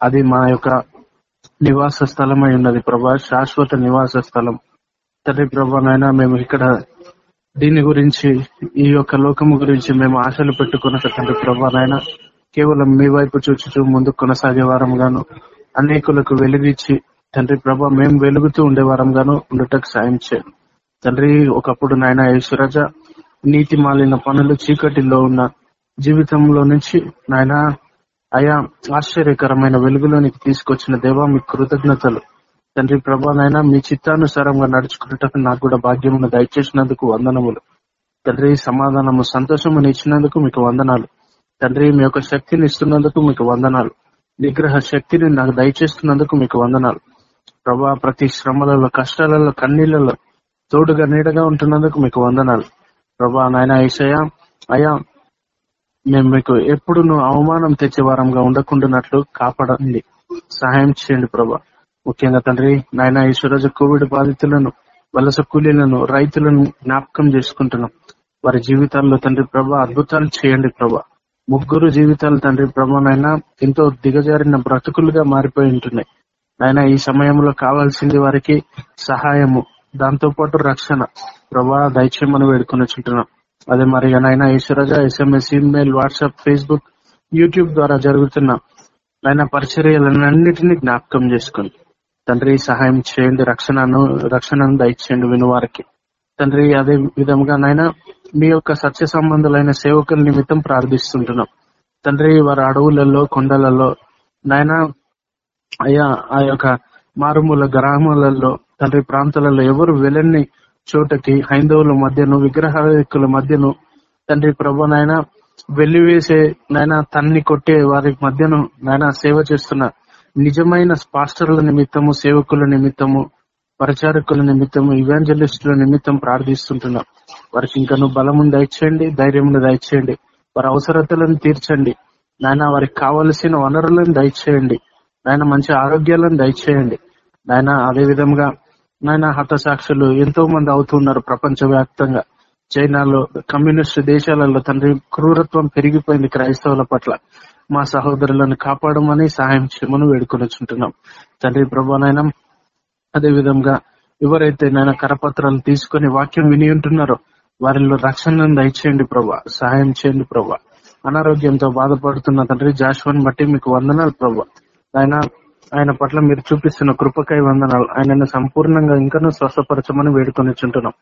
అది మా యొక్క నివాస స్థలమై ఉన్నది ప్రభా శాశ్వత నివాస స్థలం. తండ్రి ప్రభా నాయన మేము ఇక్కడ దీని గురించి ఈ యొక్క లోకము గురించి మేము ఆశలు పెట్టుకున్న తండ్రి ప్రభా నాయన కేవలం మీ వైపు చూచుచు ముందు కొనసాగే వారం గాను అనేకులకు వెలుగిచ్చి తండ్రి ప్రభా మేము వెలుగుతూ ఉండేవారం గాను ఉండటకు సాయం చేయండి. తండ్రి ఒకప్పుడు నాయన ఈశ్వరజ నీతి మాలిన పనులు చీకటిలో ఉన్న జీవితంలో నుంచి నాయన అయా ఆశ్చర్యకరమైన వెలుగులోనికి తీసుకొచ్చిన దేవా మీ కృతజ్ఞతలు. తండ్రి ప్రభానైనా మీ చిత్తానుసారంగా నడుచుకున్నట్టు నాకు కూడా భాగ్యమును దయచేసినందుకు వందనములు. తండ్రి సమాధానము సంతోషమును ఇచ్చినందుకు మీకు వందనాలు. తండ్రి మీ యొక్క శక్తిని ఇస్తున్నందుకు మీకు వందనాలు. నిగ్రహ శక్తిని నాకు దయచేస్తున్నందుకు మీకు వందనాలు. ప్రభా ప్రతి శ్రమలలో కష్టాలలో కన్నీళ్ళలో తోడుగా నీడగా ఉంటున్నందుకు మీకు వందనాలు. ప్రభా నాయన ఈసయ అయా మేము మీకు ఎప్పుడు నువ్వు అవమానం తెచ్చేవారంగా ఉండకుండానట్లు కాపాడండి. సహాయం చేయండి ప్రభా. ముఖ్యంగా తండ్రి నాయన ఈశ్వరజు కోవిడ్ బాధితులను వలస కూలీలను రైతులను జ్ఞాపకం చేసుకుంటున్నాం. వారి జీవితాల్లో తండ్రి ప్రభా అద్భుతాలు చేయండి ప్రభా. ముగ్గురు జీవితాలు తండ్రి ప్రభానైనా ఎంతో దిగజారిన బ్రతుకులుగా మారిపోయి ఉంటున్నాయి. ఆయన ఈ సమయంలో కావాల్సింది వారికి సహాయము దాంతో పాటు రక్షణ. ప్రభా దయచేయమని వేడుకొని చుంటున్నాం అదే మరి నాయన ఈశ్వరజ SMS email WhatsApp Facebook YouTube ద్వారా జరుగుతున్న ఆయన పరిచర్యలన్నింటినీ జ్ఞాపకం చేసుకోండి తండ్రి సహాయం చేయండి రక్షణను రక్షణను దయచేయండి వినువారికి. తండ్రి అదే విధంగా నాయన మీ యొక్క సత్య సంబంధులైన సేవకుల నిమిత్తం ప్రార్థిస్తుంటున్నాం. తండ్రి వారి అడవులలో కొండలలో నాయన అయ్యా ఆ యొక్క మారుమూల గ్రామాలలో తండ్రి ప్రాంతాలలో ఎవరు వెళ్ళని చోటకి హైందవుల మధ్యను విగ్రహాల మధ్యను తండ్రి ప్రభు నాయన వెళ్ళివేసే నాయన తన్ని కొట్టే వారి మధ్యను నాయన సేవ చేస్తున్న నిజమైన పాస్టర్ల నిమిత్తము సేవకుల నిమిత్తము పరిచారకుల నిమిత్తం ఇవాంజలిస్టుల నిమిత్తం ప్రార్థిస్తుంటున్నాం. వారికి ఇంకా నువ్వు బలమును దయచేయండి ధైర్యమును దయచేయండి. వారి అవసరతలను తీర్చండి. నాయన వారికి కావలసిన వనరులను దయచేయండి. నాయన మంచి ఆరోగ్యాలను దయచేయండి. నాయన అదే విధంగా నాయన హతసాక్షులు ఎంతో మంది అవుతున్నారు ప్రపంచ వ్యాప్తంగా చైనాలో కమ్యూనిస్ట్ దేశాలలో తండ్రి క్రూరత్వం పెరిగిపోయింది క్రైస్తవుల పట్ల. మా సహోదరులను కాపాడమని సహాయం చేయమని వేడుకొని తండ్రి ప్రభానైనా అదే విధంగా ఎవరైతే నాయన కరపత్రాలు తీసుకుని వాక్యం విని ఉంటున్నారో వారిలో రక్షణను దయచేయండి ప్రభా సహాయం చేయండి ప్రభా అనారోగ్యంతో బాధపడుతున్న తండ్రి జాషువాని బట్టి మీకు వందనాలు ప్రభా ఆయన ఆయన పట్ల మీరు చూపిస్తున్న కృపకై వందనాలు. ఆయనను సంపూర్ణంగా ఇంకనూ స్వస్థపరచమని వేడుకొని చుంటున్నాం.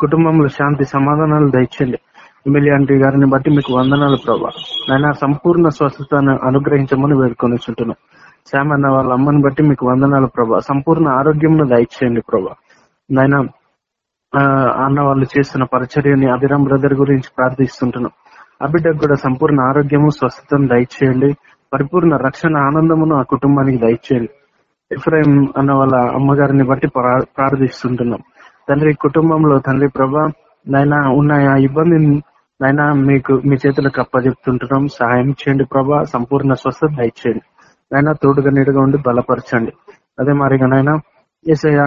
కుటుంబంలో శాంతి సమాధానాలు దయచేయండి. ఎమ్మెల్యే ఆంటీ గారిని బట్టి మీకు వందనాలు ప్రభా ఆయన సంపూర్ణ స్వస్థతను అనుగ్రహించమని వేడుకొని చుంటున్నాం. శ్యామ్ అన్న వాళ్ళ అమ్మని బట్టి మీకు వందనాలు ప్రభా. సంపూర్ణ ఆరోగ్యం దయచేయండి ప్రభా. నాయన అన్న వాళ్ళు చేస్తున్న పరిచర్యని అభిరామ్ బ్రదర్ గురించి ప్రార్థిస్తుంటున్నాం. ఆ బిడ్డకు కూడా సంపూర్ణ ఆరోగ్యము స్వస్థతను దయచేయండి. పరిపూర్ణ రక్షణ ఆనందమును ఆ కుటుంబానికి దయచేయండి. ఇఫ్రాయిం అన్న వాళ్ళ అమ్మగారిని బట్టి ప్రార్థిస్తుంటున్నాం. తండ్రి కుటుంబంలో తండ్రి ప్రభా నాయన ఉన్న ఆ ఇబ్బందిని నాయన మీకు మీ చేతులకు అప్పచెప్తుంటున్నాం సహాయం చేయండి ప్రభా. సంపూర్ణ స్వస్థత దయచేయండి. ఆయన తోడుగా నీడుగా ఉండి బలపరచండి. అదే మరిగా నాయన ఏసయ్య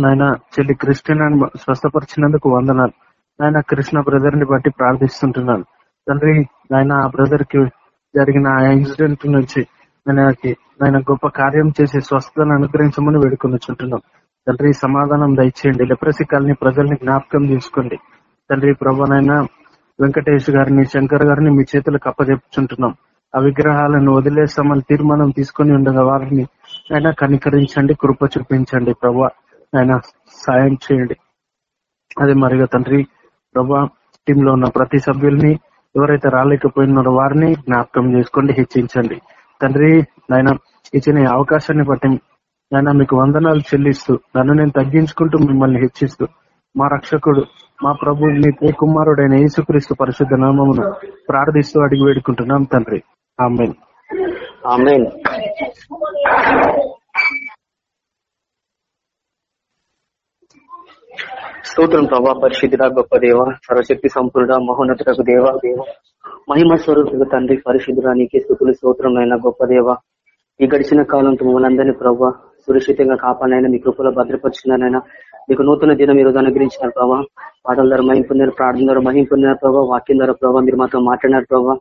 నాయన చెల్లి క్రిస్టియన్ స్వస్థపరిచినందుకు వందనాలు. నాయన కృష్ణ బ్రదర్ని బట్టి ప్రార్థిస్తుంటున్నాను. తండ్రి నాయన ఆ బ్రదర్కి జరిగిన ఆ ఇన్సిడెంట్ నుంచి ఆయనకి నాయన గొప్ప కార్యం చేసి స్వస్థతను అనుగ్రహించమని వేడుకొనిచుంటున్నాం తండ్రి సమాధానం దయచేయండి. లెప్రసి కాలనీ ప్రజల్ని జ్ఞాపకం తీసుకోండి తండ్రి ప్రభానైనా వెంకటేష్ గారిని శంకర్ గారిని మీ చేతులకు అప్పజెప్పుచుంటున్నాం. ఆ విగ్రహాలను వదిలేస్తామని తీర్మానం తీసుకుని ఉండగా వారిని ఆయన కనికరించండి కృప చూపించండి ప్రభా ఆయన సాయం చేయండి. అదే మరిగా తండ్రి ప్రభా టీంలో ఉన్న ప్రతి సభ్యుల్ని ఎవరైతే రాలేకపోయినారో వారిని జ్ఞాపకం చేసుకోండి హెచ్చించండి. తండ్రి నాయన ఇచ్చిన అవకాశాన్ని బట్టి నాయన మీకు వందనాలు చెల్లిస్తూ నన్ను నేను తగ్గించుకుంటూ మిమ్మల్ని హెచ్చిస్తూ మా రక్షకుడు మా ప్రభు మీ కుమారుడైన యేసుక్రీస్తు పరిశుద్ధ నామమును ప్రార్థిస్తూ అడిగి వేడుకుంటున్నాం తండ్రి. ఆమెన్. ఆమెన్. స్తోత్రం ప్రభా పరిశుద్ధుడ గొప్ప దేవ సర్వశక్తి సంపూర్ణ మహోన్నతులకు దేవ దేవ. మహిమ స్వరూపుడు తండ్రి పరిశుద్ధుడ నీకే స్థుతులు స్తోత్రమైన గొప్ప దేవ. ఈ గడిచిన కాలంతో మమ్మల్ని ప్రభావ సురక్షితంగా కాపాడినైనా మీ కృపలో భద్రపరిచినారైనా మీకు నూతన దినం ఈరోజు అనుగ్రహించినారు ప్రభావ పాటల ద్వారా మహిం పొందిన ప్రార్థన ద్వారా మహిం పొందినారు ప్రభావ వాక్యం ద్వారా ప్రభావ మీరు మాతో మాట్లాడినారు ప్రభావ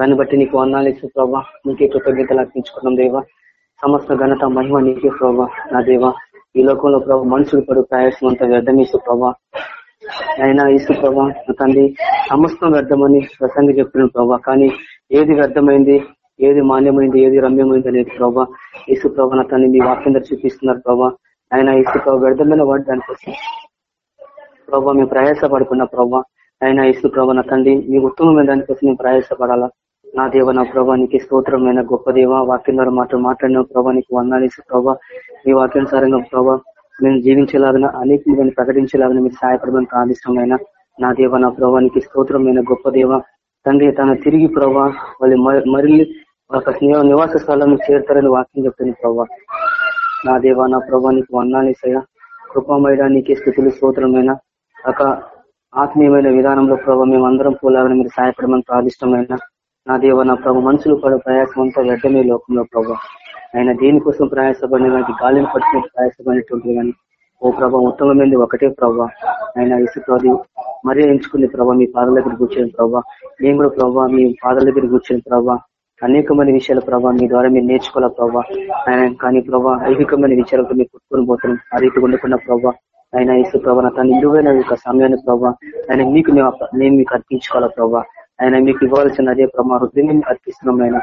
దాన్ని బట్టి నీకు వందాలు ఇస్తూ ప్రభావ నీకే కృతజ్ఞతలు అర్పించుకున్నాం దేవా. సమస్త ఘనత మహిమ నీకే ప్రభా నా దేవా. ఈ లోకంలో ప్రభా మనుషులు పడు ప్రయాసం అంతా వ్యర్థమేసు ప్రభా. అయినా ఇసు ప్రభా తండ్రి సమస్తం వ్యర్థమని ప్రసంగి చెప్తున్నాను ప్రభా. కానీ ఏది వ్యర్థమైంది ఏది మాన్యమైంది ఏది రమ్యమైంది అనేది ప్రభా ఇసు ప్రభా తండ్రి మీ వాక్యం చూపిస్తున్నారు ప్రభా. ఆయన ఇసు ప్రభా వ్యర్థమైన వాడు దానికోసం ప్రభావ మేము ప్రయాసపడుకున్న ప్రభా. ఆయన ఇసు ప్రభా నా తండ్రి మీ ఉత్తమమైన దానికోసం మేము ప్రయాసపడాలా? నా దేవ నా ప్రభానికి స్తోత్రమైన గొప్ప దేవ వాక్యం ద్వారా మాత్రం మాట్లాడిన ప్రభానికి వందాలేసి ప్రభా మీ వాక్యానుసారంగా ప్రభా మేము జీవించేలాగా అనేక మీద ప్రకటించేలాగా మీరు సహాయపడమని ప్రార్థిష్టమైన నా దేవ నా ప్రభానికి స్తోత్రమైన గొప్ప దేవ. తండ్రి తన తిరిగి ప్రభా వాళ్ళు మరిల్లి ఒక నివాస స్థలాన్ని చేరుతారని వాక్యం చెప్తుంది ప్రభా. నా దేవ నా ప్రభానికి నీకు కృపమయడానికి స్థితులు స్తోత్రమైన ఒక ఆత్మీయమైన విధానంలో ప్రభావ మేమందరం పోలాలని మీరు సహాయపడమని ప్రార్థిష్టమైన నా దేవ నా ప్రభు మనుషులు పడే ప్రయాసం అంతా వ్యర్థమే లోకంలో ప్రభావ ఆయన దేనికోసం ప్రయాసపడిన నాకు గాలిని పట్టుకుని ప్రయాసపడినటువంటి కానీ ఓ ప్రభా ఉత్తమమైనది ఒకటే ప్రభా. ఆయన ఇసుప్రది మరీ ఎంచుకుంది ప్రభా మీ పాదల దగ్గర కూర్చొని ప్రభా. మేము కూడా ప్రభా మీ పాదల దగ్గర కూర్చొని ప్రభా. అనేకమైన విషయాల ప్రభావ మీ ద్వారా మీరు నేర్చుకోవాలా ప్రభావ ఆయన కానీ ప్రభా ఐహికమైన విషయాలతో మీరు పుట్టుకొని పోతున్నాం ఆ రీతి ఉండకుండా ప్రభావ ఆయన ఇసు ప్రభా తన ఇరువైన యొక్క సమయాన్ని ప్రభావ ఆయన మీకు మేము మీకు అర్పించుకోవాలా ప్రభావ ఆయన మీకు ఇవ్వాల్సిన అదే ప్రభావ హృదయం అర్పిస్తున్నాం ఆయన.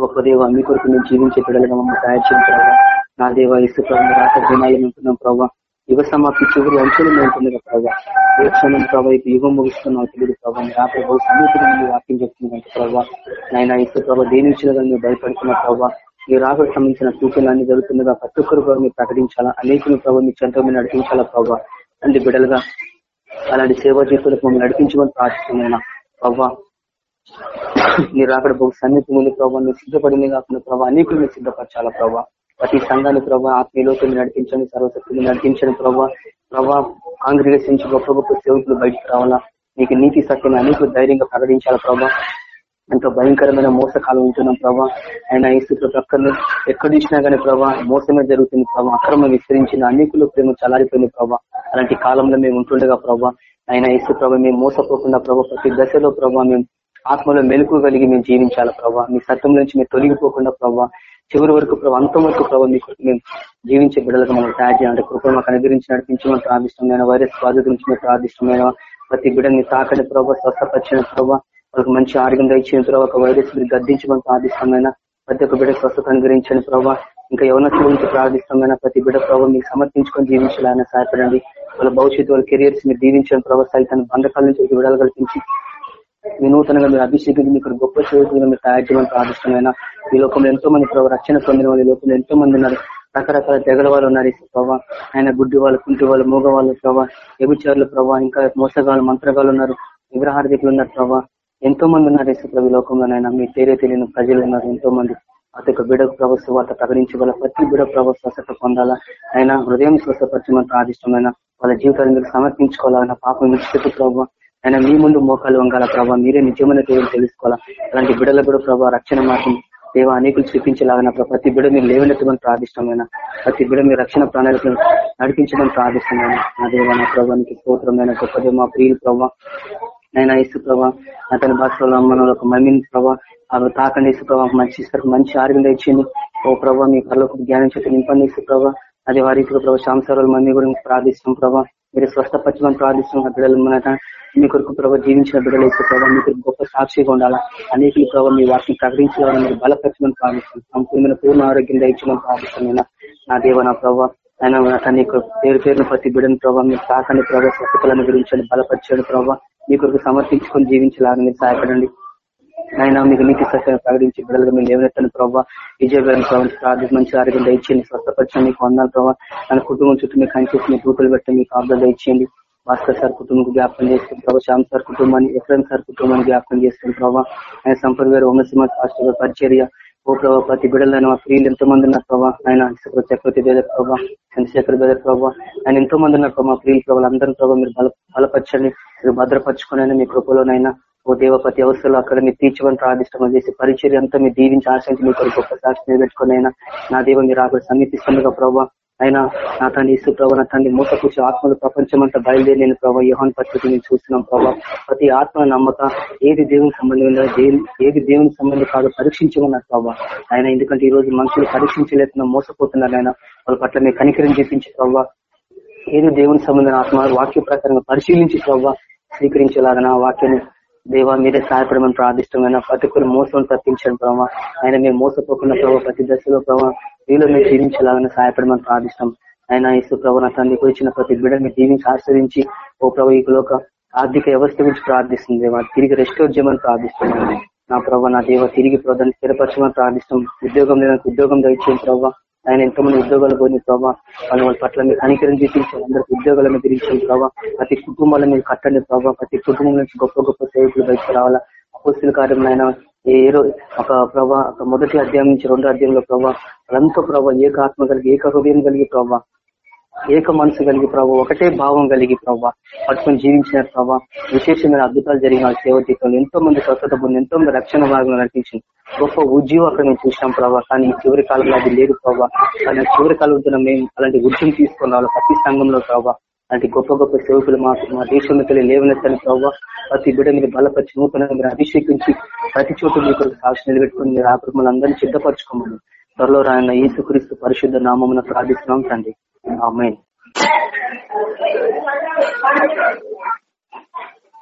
గొప్ప దేవ మీ కొరకు మేము జీవించే బిడ్డలుగా మమ్మల్ని తయారు చేయడం నా దేవ ఇసు ప్రభావ రాక దినాలు ఉంటున్నాం ప్రభావ యుగ సమాప్తి చివరి అంచులు ఉంటున్నారు ప్రభావ ఏ క్షణం ప్రభావ ఇక యుగం ముగిస్తున్నావు తెలియదు ప్రభావ రాత్రి బహు సమీపంగా మీరు వాక్యం చెప్తున్నట్టు ప్రభావ ఆయన ఇసు ప్రభావ దేని విషయంలో మీరు భయపడుతున్న ప్రభావ మీ రాక సంబంధించిన సూచనలన్నీ జరుగుతుండగా ప్రతి ఒక్కరు కూడా మీరు ప్రకటించాలా? అనేక ప్రభావ మీ చెంత మీరు నడిపించాలా ప్రభావ అంటే బిడ్డలుగా అలాంటి సేవా జీవితాలకు మమ్మల్ని నడిపించమని ప్రార్థిస్తున్నాను అవ్వా మీరు అక్కడ సన్నిధి ముందు ప్రభావ నువ్వు సిద్ధపడింది కాకుండా ప్రభావ అనేకులు మీరు సిద్ధపరచాలా ప్రభావ ప్రతి సంఘాన్ని ప్రభావ ఆత్మీయలోకి నడిపించండి సర్వశక్తిని నడిపించండి ప్రభావ ప్రభావ కాంగ్రిగేషన్ నుంచి గొప్ప గొప్ప సేవకులు బయటకు రావాలా? నీకు నీతి సత్యని అనేక ధైర్యంగా ప్రకటించాలా ప్రభావ ఎంతో భయంకరమైన మోసకాలం ఉంటున్నాం ప్రభా. ఆయన ఇసుక ప్రక్కర్లు ఎక్కడ ఇచ్చినా గానీ ప్రభా మోసమే జరుగుతుంది ప్రభా. అక్రమం విస్తరించిన అనేకులు ప్రేమ చలారిపోయింది ప్రభా. అలాంటి కాలంలో మేము ఉంటుండగా ప్రభా ఆయన ఇసు ప్రభా మేము మోసపోకుండా ప్రభా ప్రతి దశలో ప్రభావ మేము ఆత్మలో మెలకు కలిగి మేము జీవించాలి ప్రభావ మీ సత్యం నుంచి మేము తొలగిపోకుండా ప్రభావ చివరి వరకు ప్రభావ అంతం వరకు ప్రభావ మీకు మేము జీవించే బిడ్డలకు మనం తయారు చేయాలంటే కృప మాకు అనుగ్రహించి నడిపించమని ప్రార్థిష్టమైన వైరస్ బాధ్యత నుంచి మేము ప్రార్థిష్టమైన ప్రతి బిడ్డని తాకని ప్రభావ స్వస్థపరిచిన ప్రభావ వాళ్ళకి మంచి ఆరోగ్యం ఇచ్చిన ప్రభావ ఒక వైరస్ మీరు గద్దించమని ప్రార్థిష్టమైన ప్రతి ఒక్క బిడ్డ స్వస్థత అనుగ్రహించండి ప్రభావ ఇంకా యవనస్తుల గురించి ప్రార్థిష్టమైన ప్రతి బిడ్డ ప్రభావం మీకు సమర్పించుకొని జీవించాలని సహాయపడండి. వాళ్ళ భవిష్యత్తు వాళ్ళ కెరియర్స్ మీరు దీవించడం ప్రభావ సైతాన్ని బంధకాల నుంచి విడుదల కల్పించి వినూతనంగా మీరు అభిషేకించి మీకు గొప్ప సేవకులుగా మీరు తయారు చేయమని ప్రార్థిష్టమైన ఈ లోకంలో ఎంతో మంది ప్రభావ రక్షణ పొందిన వాళ్ళు ఈ లోకంలో ఎంతో మంది ఉన్నారు. రకరకాల తెగల వాళ్ళు ఉన్నారు ప్రభావ ఆయన గుడ్డి వాళ్ళు కుంటి వాళ్ళు మూగ వాళ్ళు ప్రభావ ఎగుచారులు ప్రభావ ఇంకా మోసగాళ్ళు మంత్రగాళ్ళు ఉన్నారు. విగ్రహార్థికులు ఉన్నారు ప్రభావ ఎంతో మంది ఉన్నారు ఈ లోకంలోనైనా. మీ పేరే తెలియని ప్రజలు ఉన్నారు ఎంతో మంది. అతి యొక్క బిడకు ప్రభుత్వ వార్త ప్రకటించగల ప్రతి బిడ ప్రభు స్వస్థత పొందాలా? ఆయన హృదయం స్వస్థపరచమని ప్రాదిష్టమైన వాళ్ళ జీవితాన్ని మీరు సమర్పించుకోవాలన్న పాపం విడిచిపెట్టి ప్రభావ ఆయన మీ ముందు మోకాలు వంగాల ప్రభావ మీరే నిజమైన దేవుని తెలుసుకోవాలా? అలాంటి బిడల కూడా ప్రభావ రక్షణ మార్గం దేవ అనేకులు చూపించలాగిన ప్రతి బిడ మీరు లేవనెత్తమని ప్రార్థిష్టమైన ప్రతి బిడ మీ రక్షణ ప్రణాళికను నడిపించమని ప్రార్థిస్తున్నాను నా దేవ నా ప్రభావానికి స్తోత్రమైన గొప్ప మా ప్రియులు ప్రభావ నేను ఇసు ప్రభా అతని భాషలో మనం ఒక మమ్మీని ప్రభా అవి తాకండి ఇసు ప్రభా మంచి ఇస్తారు మంచి ఆరోగ్యం ఇచ్చింది ఓ ప్రభా మీ కళ్ళకు జ్ఞానం చేతి నింపండి ఇసు ప్రభా. అదే వారి ప్రభావ సంసారాల మంది గురించి ప్రార్థిస్తాం ప్రభా. మీరు స్వస్థపరచమని ఆ బిడ్డలు మనట మీ కొరకు ప్రభావ జీవించిన బిడ్డలు ఇస్తే ప్రభావ మీకు గొప్ప సాక్షిగా ఉండాలా. అనేక ప్రభావ మీ వాటిని ప్రకటించాలని మీరు బలపరచమని ప్రార్థిస్తాం సంపూర్ణ పూర్ణ ఆరోగ్యం దయచమని ప్రార్థిస్తున్నాను నా దేవ నా ప్రభావ ఆయన తన పేరు పేరును ప్రతి బిడ్డను ప్రభావ మీరు తాకని ప్రభావ స్వస్థతలను గురించి బలపరచండి ప్రభావ మీ కొరకు సమర్పించుకొని జీవించలాగా మీరు సహాయపడండి. ఆయన మీకు నీతి సత్యం ప్రకటించి బిడ్డలుగా మీరు లేవనెత్తని ప్రభావ విజయ గారిని ప్రభావం ప్రార్థన మంచి ఆరోగ్యం దయచేయండి. స్వస్థపరచండి మీకు వందాలు ప్రభావ తన కుటుంబం చుట్టూ మీకు కనిచేసి మీ రూపులు పెట్టి మీకు ఆర్థం దయచేయండి. భాస్కర్ సార్ కుటుంబం జ్ఞాపకం చేస్తుంది ప్రభావ శ్యామ్ సార్ కుటుంబాన్ని ఎఫ్ఎం సార్ కుటుంబాన్ని జ్ఞాపకం చేస్తుంది ప్రభావ ఆయన సంపద గారు ఉమసింహ పరిచర్య. ఓ ప్రభావ ప్రతి బిడ్డలైన మా ప్రియులు ఎంతో మంది ఉన్నారు ప్రభావ ఆయన చక్రవర్తి బేదర్ ప్రభావ చంద్రశేఖర్ బేదర్ ప్రభావ ఆయన ఎంతో మంది ఉన్నారు ప్రభావ ప్రియులు ప్రభావ అందరూ ప్రభావ మీరు బల బలపరచండి. మీరు భద్రపరచుకుని మీ కృపలోనైనా. ఓ దేవ ప్రతి అవసరాలు అక్కడ మీరు తీర్చమని ప్రార్థిష్టమని చేసి పరిచర్య అంతా మీరు దీవించి ఆశించి మీ కొరకు గొప్ప సాక్షి నిలబెట్టుకుని అయినా నా దేవ మీరు అక్కడ సమీపిస్తుండగా ప్రభావ అయినా నా తండ్రి ఇసు ప్రభావ నా తండ్రి మూసకూర్చి ఆత్మలు ప్రపంచం అంతా బయలుదేరిన ప్రభావ యోహన్ పద్ధతి నేను చూస్తున్నాం ప్రభావ ప్రతి ఆత్మ నమ్మక ఏది దేవుని సంబంధం ఏది దేవుని సంబంధం కాదు పరీక్షించమన్నారు ప్రభావ ఆయన ఎందుకంటే ఈ రోజు మనుషులు పరీక్షించలేకుండా మోసపోతున్నారు ఆయన. వాళ్ళ పట్ల మీరు కనికరం చేపించి ప్రభావ ఏది దేవుని సంబంధం ఆత్మ వాక్య ప్రకారంగా పరిశీలించి ప్రభావ స్వీకరించేలాగా వాక్యాన్ని దేవా మీరే సహాయపడమని ప్రార్థిష్టమైన ప్రతి ఒక్కరు మోసం తప్పించండి ప్రభావ ఆయన మేము మోసపోకుండా ప్రభావ ప్రతి దశలో ప్రభావ మీలో మీరు జీవించాలని సహాయపడమని ప్రార్థిస్తాం ఆయన ఇసు ప్రభు నా తండ్రి ఇచ్చిన ప్రతి బిడ్డని దీవించి ఆశ్రయించి ఓ ప్రభు ఈ లోక ఆర్థిక వ్యవస్థ గురించి ప్రార్థిస్తుంది దేవా. తిరిగి రెస్టోర్ చేయమని ప్రార్థిస్తున్నాను నా ప్రభావ నా దేవ తిరిగి ప్రభుత్వాన్ని స్థిరపరచమని ప్రార్థిస్తాం ఉద్యోగం లేదా ఉద్యోగం దయచేయండి ప్రభావ ఆయన ఎంతో మంది ఉద్యోగాలు పోయిన ప్రభావ వాళ్ళ వాళ్ళ పట్ల మీరు కనికరం చూపించారు. అందరికి ఉద్యోగాలను తిరిగించండి ప్రభావ ప్రతి కుటుంబాలను మీరు కట్టండి ప్రభావ ప్రతి కుటుంబం నుంచి గొప్ప గొప్ప సేవకులు బయటకు రావాలా. అపోస్తుల ఆయన ఏ రో- ఒక ప్రభా ఒక మొదటి అధ్యాయం నుంచి రెండో అధ్యాయంలో ప్రభా వాళ్ళంతా ప్రభా ఏక ఆత్మ కలిగి ఏక హృదయం కలిగి ప్రభా ఏక మనసు కలిగి ప్రభావ ఒకటే భావం కలిగి ప్రభావ పట్టుకొని జీవించిన ప్రభావ విశేషమైన అద్భుతాలు జరిగిన సేవ జీవితంలో ఎంతో మంది స్వస్థత పొంది ఎంతో మంది రక్షణ మార్గంలో నడిపించింది. గొప్ప ఉద్యోగం అక్కడ మేము చూసినాం ప్రభావ కానీ చివరి కాలంలో అది లేదు ప్రభావ కానీ చివరి కాలంలో మేము అలాంటి ఉద్యమం తీసుకున్న వాళ్ళు ప్రతి సంఘంలో ప్రభావ అలాంటి గొప్ప గొప్ప సేవకులు మా మా దేశంలో లేవనెత్తని ప్రభావ ప్రతి బిడ్డ మీద బలపరిచి నూతనంగా మీరు అభిషేకించి ప్రతి చోట మీకు సాక్షి నిలబెట్టుకుని మీరు ఆ అందరినీ సిద్ధపరచుకోమని త్వరలో రాయన యేసుక్రీస్తు పరిశుద్ధ నామమున ప్రార్థిస్తున్నాం తండ్రి. ఆమె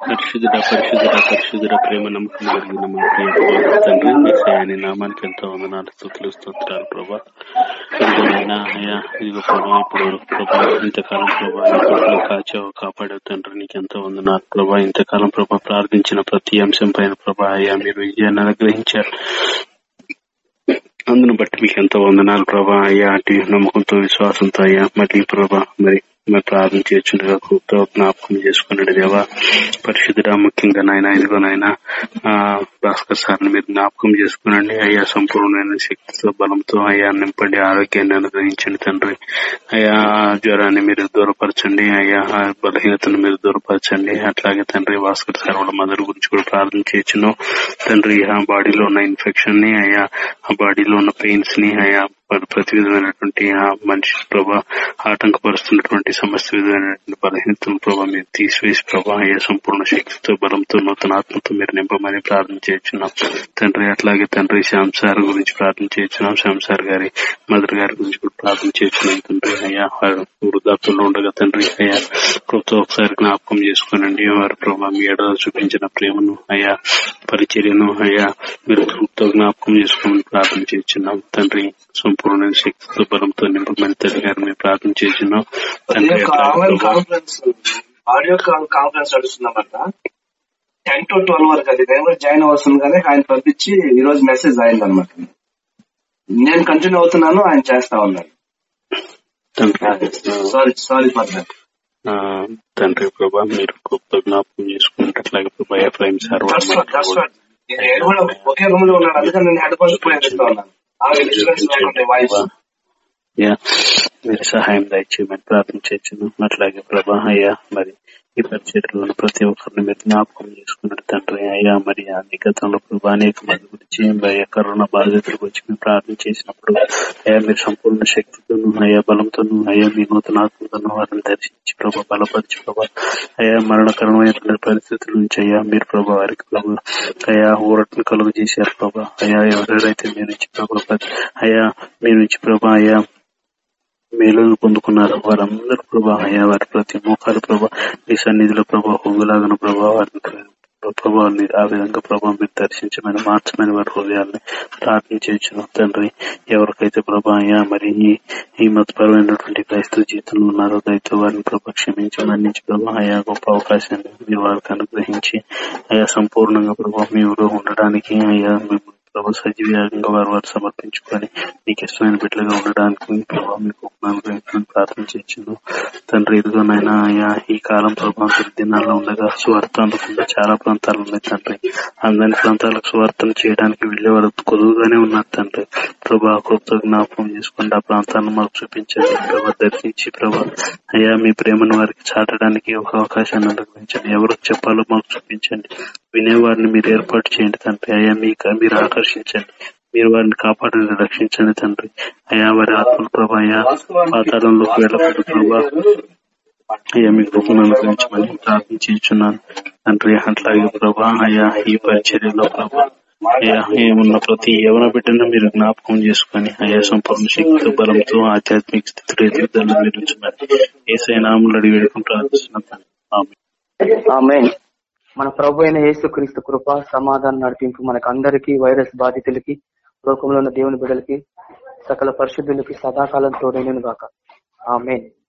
పరిశుద్ధుడ పరిశుద్ధుడ పరిశుద్ధుడ ప్రేమ నమ్మకం కలిగిన మా ప్రియ తండ్రి ఏసయ్య నామానికి ఎంతో వందనాలు స్థుతులు స్తోత్రాలు ప్రభా. అయ్యా ఇదిగో ప్రభా ఇప్పుడు వరకు ప్రభా ఇంతకాలం ప్రభా నీ కాచావు కాపాడావు తండ్రి నీకు ఎంతో వందనాలు ప్రభా. ఇంతకాలం ప్రభా ప్రార్థించిన ప్రతి అంశం పైన ప్రభా అయ్యా మీరు విజయాన్ని అనుగ్రహించారు. అందును బట్టి మీకు ఎంతో వందనాలు ప్రభా. అయ్యా అటు నమ్మకంతో విశ్వాసంతో అయ్యా మళ్ళీ ప్రభా మరి మేము ప్రార్థన చేయొచ్చుండగా కృపతో జ్ఞాపకం చేసుకున్నాడు దేవా. పరిశుద్ధుడా ముఖ్యంగా నాయన ఇదిగో నాయన ఆ, భాస్కర్ సార్ని మీరు జ్ఞాపకం చేసుకునండి. అయ్యా సంపూర్ణమైన శక్తితో బలంతో అయ్యా నింపండి ఆరోగ్యాన్ని అనుగ్రహించండి తండ్రి. అయ్యా జ్వరాన్ని మీరు దూరపరచండి. అయ్యా ఆ బలహీనతను మీరు దూరపరచండి. అట్లాగే తండ్రి భాస్కర్ సార్ వాళ్ళ మదర్ గురించి కూడా ప్రార్థన చేయొచ్చును తండ్రి ఆ బాడీలో ఉన్న ఇన్ఫెక్షన్ని అయ్యా ఆ బాడీలో ఉన్న పెయిన్స్ని అయ్యా ప్ర- ప్రతి విధమైనటువంటి ఆ మనిషి ప్రభా ఆటంకపరుస్తున్నటువంటి సమస్త విధమైనటువంటి బలహీనతను ప్రభా మీరు తీసివేసి ప్రభా ఏ సంపూర్ణ శక్తితో బలంతో నూతన ఆత్మతో మీరు నింపమని ప్రార్థన చేస్తున్నాం తండ్రి అట్లాగే తండ్రి శ్యామ్ సార్ గురించి ప్రార్థన చేస్తున్నాం శ్యామ్ సార్ గారి మదర్ గారి గురించి కూడా ప్రార్థన చేస్తున్నాం తండ్రి. అయ్యా వారు వృద్ధాప్యంలో ఉండగా తండ్రి అయ్యా ప్రభుత్వం ఒకసారి జ్ఞాపకం చేసుకోనండి. వారు ప్రభా మీ ఎడల చూపించిన ప్రేమను అయ్యా పరిచర్యను అయ్యా మీరు ప్రభుత్వ జ్ఞాపకం చేసుకోమని ప్రార్థన చేస్తున్నాం తండ్రి సంపూర్ణ శక్తితో బలంతో నింపమని తల్లి గారు మేము ప్రార్థన చేస్తున్నాం ఆడియో కాల్ కాన్ఫరెన్స్ నడుస్తుందన్నమాట టెన్ టు ట్వెల్వ్ వరకు అది కూడా జాయిన్ అవ్వాల్సింది కానీ ఆయన పంపించి ఈ రోజు మెసేజ్ అయిందన్నమాట నేను కంటిన్యూ అవుతున్నాను ఆయన చేస్తా ఉన్నాను సారీ సారీ ఫర్ దట్. తండ్రి ప్రభా మీరు కృపతో జ్ఞాపకం చేసుకుంటే అట్లాగే ప్రభా ఎఫ్ఐఎం సార్ ఒకే రూమ్లో ఉన్నాను అందుకని నేను హెడ్ ఫోన్స్ పోయి ఉన్నాను. మీరు సహాయం దయచేయమని ప్రార్థన చేయొచ్చును అట్లాగే ప్రభా అయ్యా మరి ఈ ప్రతి ఒక్కరిని మీరు జ్ఞాపకం చేసుకున్నాడు తండ్రి అయ్యా మరి అన్ని గతంలో ప్రభు అనేక మంది గురించి అయ్యా. కరోనా బాధితులు వచ్చి మేము ప్రార్థన చేసినప్పుడు అయ్యా మీరు సంపూర్ణ శక్తితోను అయ్యా బలంతోను అయ్యా మీ నూతన ఆత్మతోను వారిని దర్శించి ప్రభు బలపరిచి ప్రభా అయ్యా మరణకరమైన పరిస్థితుల నుంచి అయ్యా మీరు ప్రభా వారికి ప్రభు అయ్యా ఊరట్ను కలుగు చేశారు ప్రభా. అయ్యా ఎవరెవరైతే మీ నుంచి ప్రభా అయ్యా మీ నుంచి ప్రభా అయ్యా మేలును పొందుకున్నారు. వారందరూ ప్రభా అయ్యా వారి ప్రతి మోకాలు ప్రభా నీ సన్నిధిలో ప్రభా హొంగులాగన ప్రభా వారిని ప్రభావాన్ని ఆ విధంగా ప్రభావం మీరు దర్శించమని మార్చమని వారి హృదయాన్ని ప్రార్థించవచ్చు తండ్రి. ఎవరికైతే ప్రభా అయ్యా మరి ఈ మతపరమైనటువంటి క్రైస్తవ జీవితంలో ఉన్నారో దయతో వారిని ప్రభా క్షమించి మన్నించి ప్రభా అయ్యా గొప్ప అవకాశాన్ని మీరు వారికి అనుగ్రహించి అయ్యా సంపూర్ణంగా ప్రభావం మీరు ఉండడానికి అయ్యా మేము ప్రభా సజీవంగా వారు వారు సమర్పించుకొని నీకు ఇష్టమైన బిడ్డలుగా ఉండడానికి ప్రభావం ప్రభావ మీకు ప్రార్థన చేయించు తండ్రి ఇదిగోనైనా అయ్యా ఈ కాలం ప్రభావం దినాల్లో ఉండగా సువార్త అందకుండా చాలా ప్రాంతాలు ఉన్నాయి తండ్రి. అందరి ప్రాంతాలకు సువార్తను చేయడానికి వెళ్ళే వారు కొదువుగానే ఉన్నారు తండ్రి. ప్రభా కృప్తో జ్ఞాపకం చేసుకోండి ఆ ప్రాంతాన్ని మాకు చూపించండి. ప్రభా దర్శించి ప్రభా అయ్యా మీ ప్రేమను వారికి చాటడానికి ఒక అవకాశాన్ని అనుగ్రహించండి. ఎవరికి చెప్పాలో మాకు చూపించండి. వినేవారిని మీరు ఏర్పాటు చేయండి తండ్రి. అయ్యా మీకు మీరు ఆకర్షించండి. మీరు వారిని కాపాడండి రక్షించండి తండ్రి. అయ్యా వారి ఆత్మల ప్రభా అయ్యా పాతాళంలోకి వెళ్ళకూడదు ప్రభా. అయ్యా మీ కృపను అనుగ్రహించమని ప్రార్థించున్నాను తండ్రి అట్లాగే ప్రభా అయ్యా ఈ పరిచర్యలో ప్రభా అయ్యా ఏమున్న ప్రతి యవన బిడ్డను మీరు జ్ఞాపకం చేసుకొని అయ్యా సంపూర్ణ శక్తితో బలంతో ఆధ్యాత్మిక స్థితిలో ఎదుగుదలను మీరు ఏసై నామలు అడిగి వేడుకుని ప్రార్థిస్తున్నాం తండ్రి. మన ప్రభు అయిన యేసుక్రీస్తు కృప సమాధానం నడిపింపు మనకు అందరికీ వైరస్ బాధితులకి లోకంలో ఉన్న దేవుని బిడ్డలకి సకల పరిశుద్ధులకి సదాకాలం తోడైనను గాక. ఆమెన్.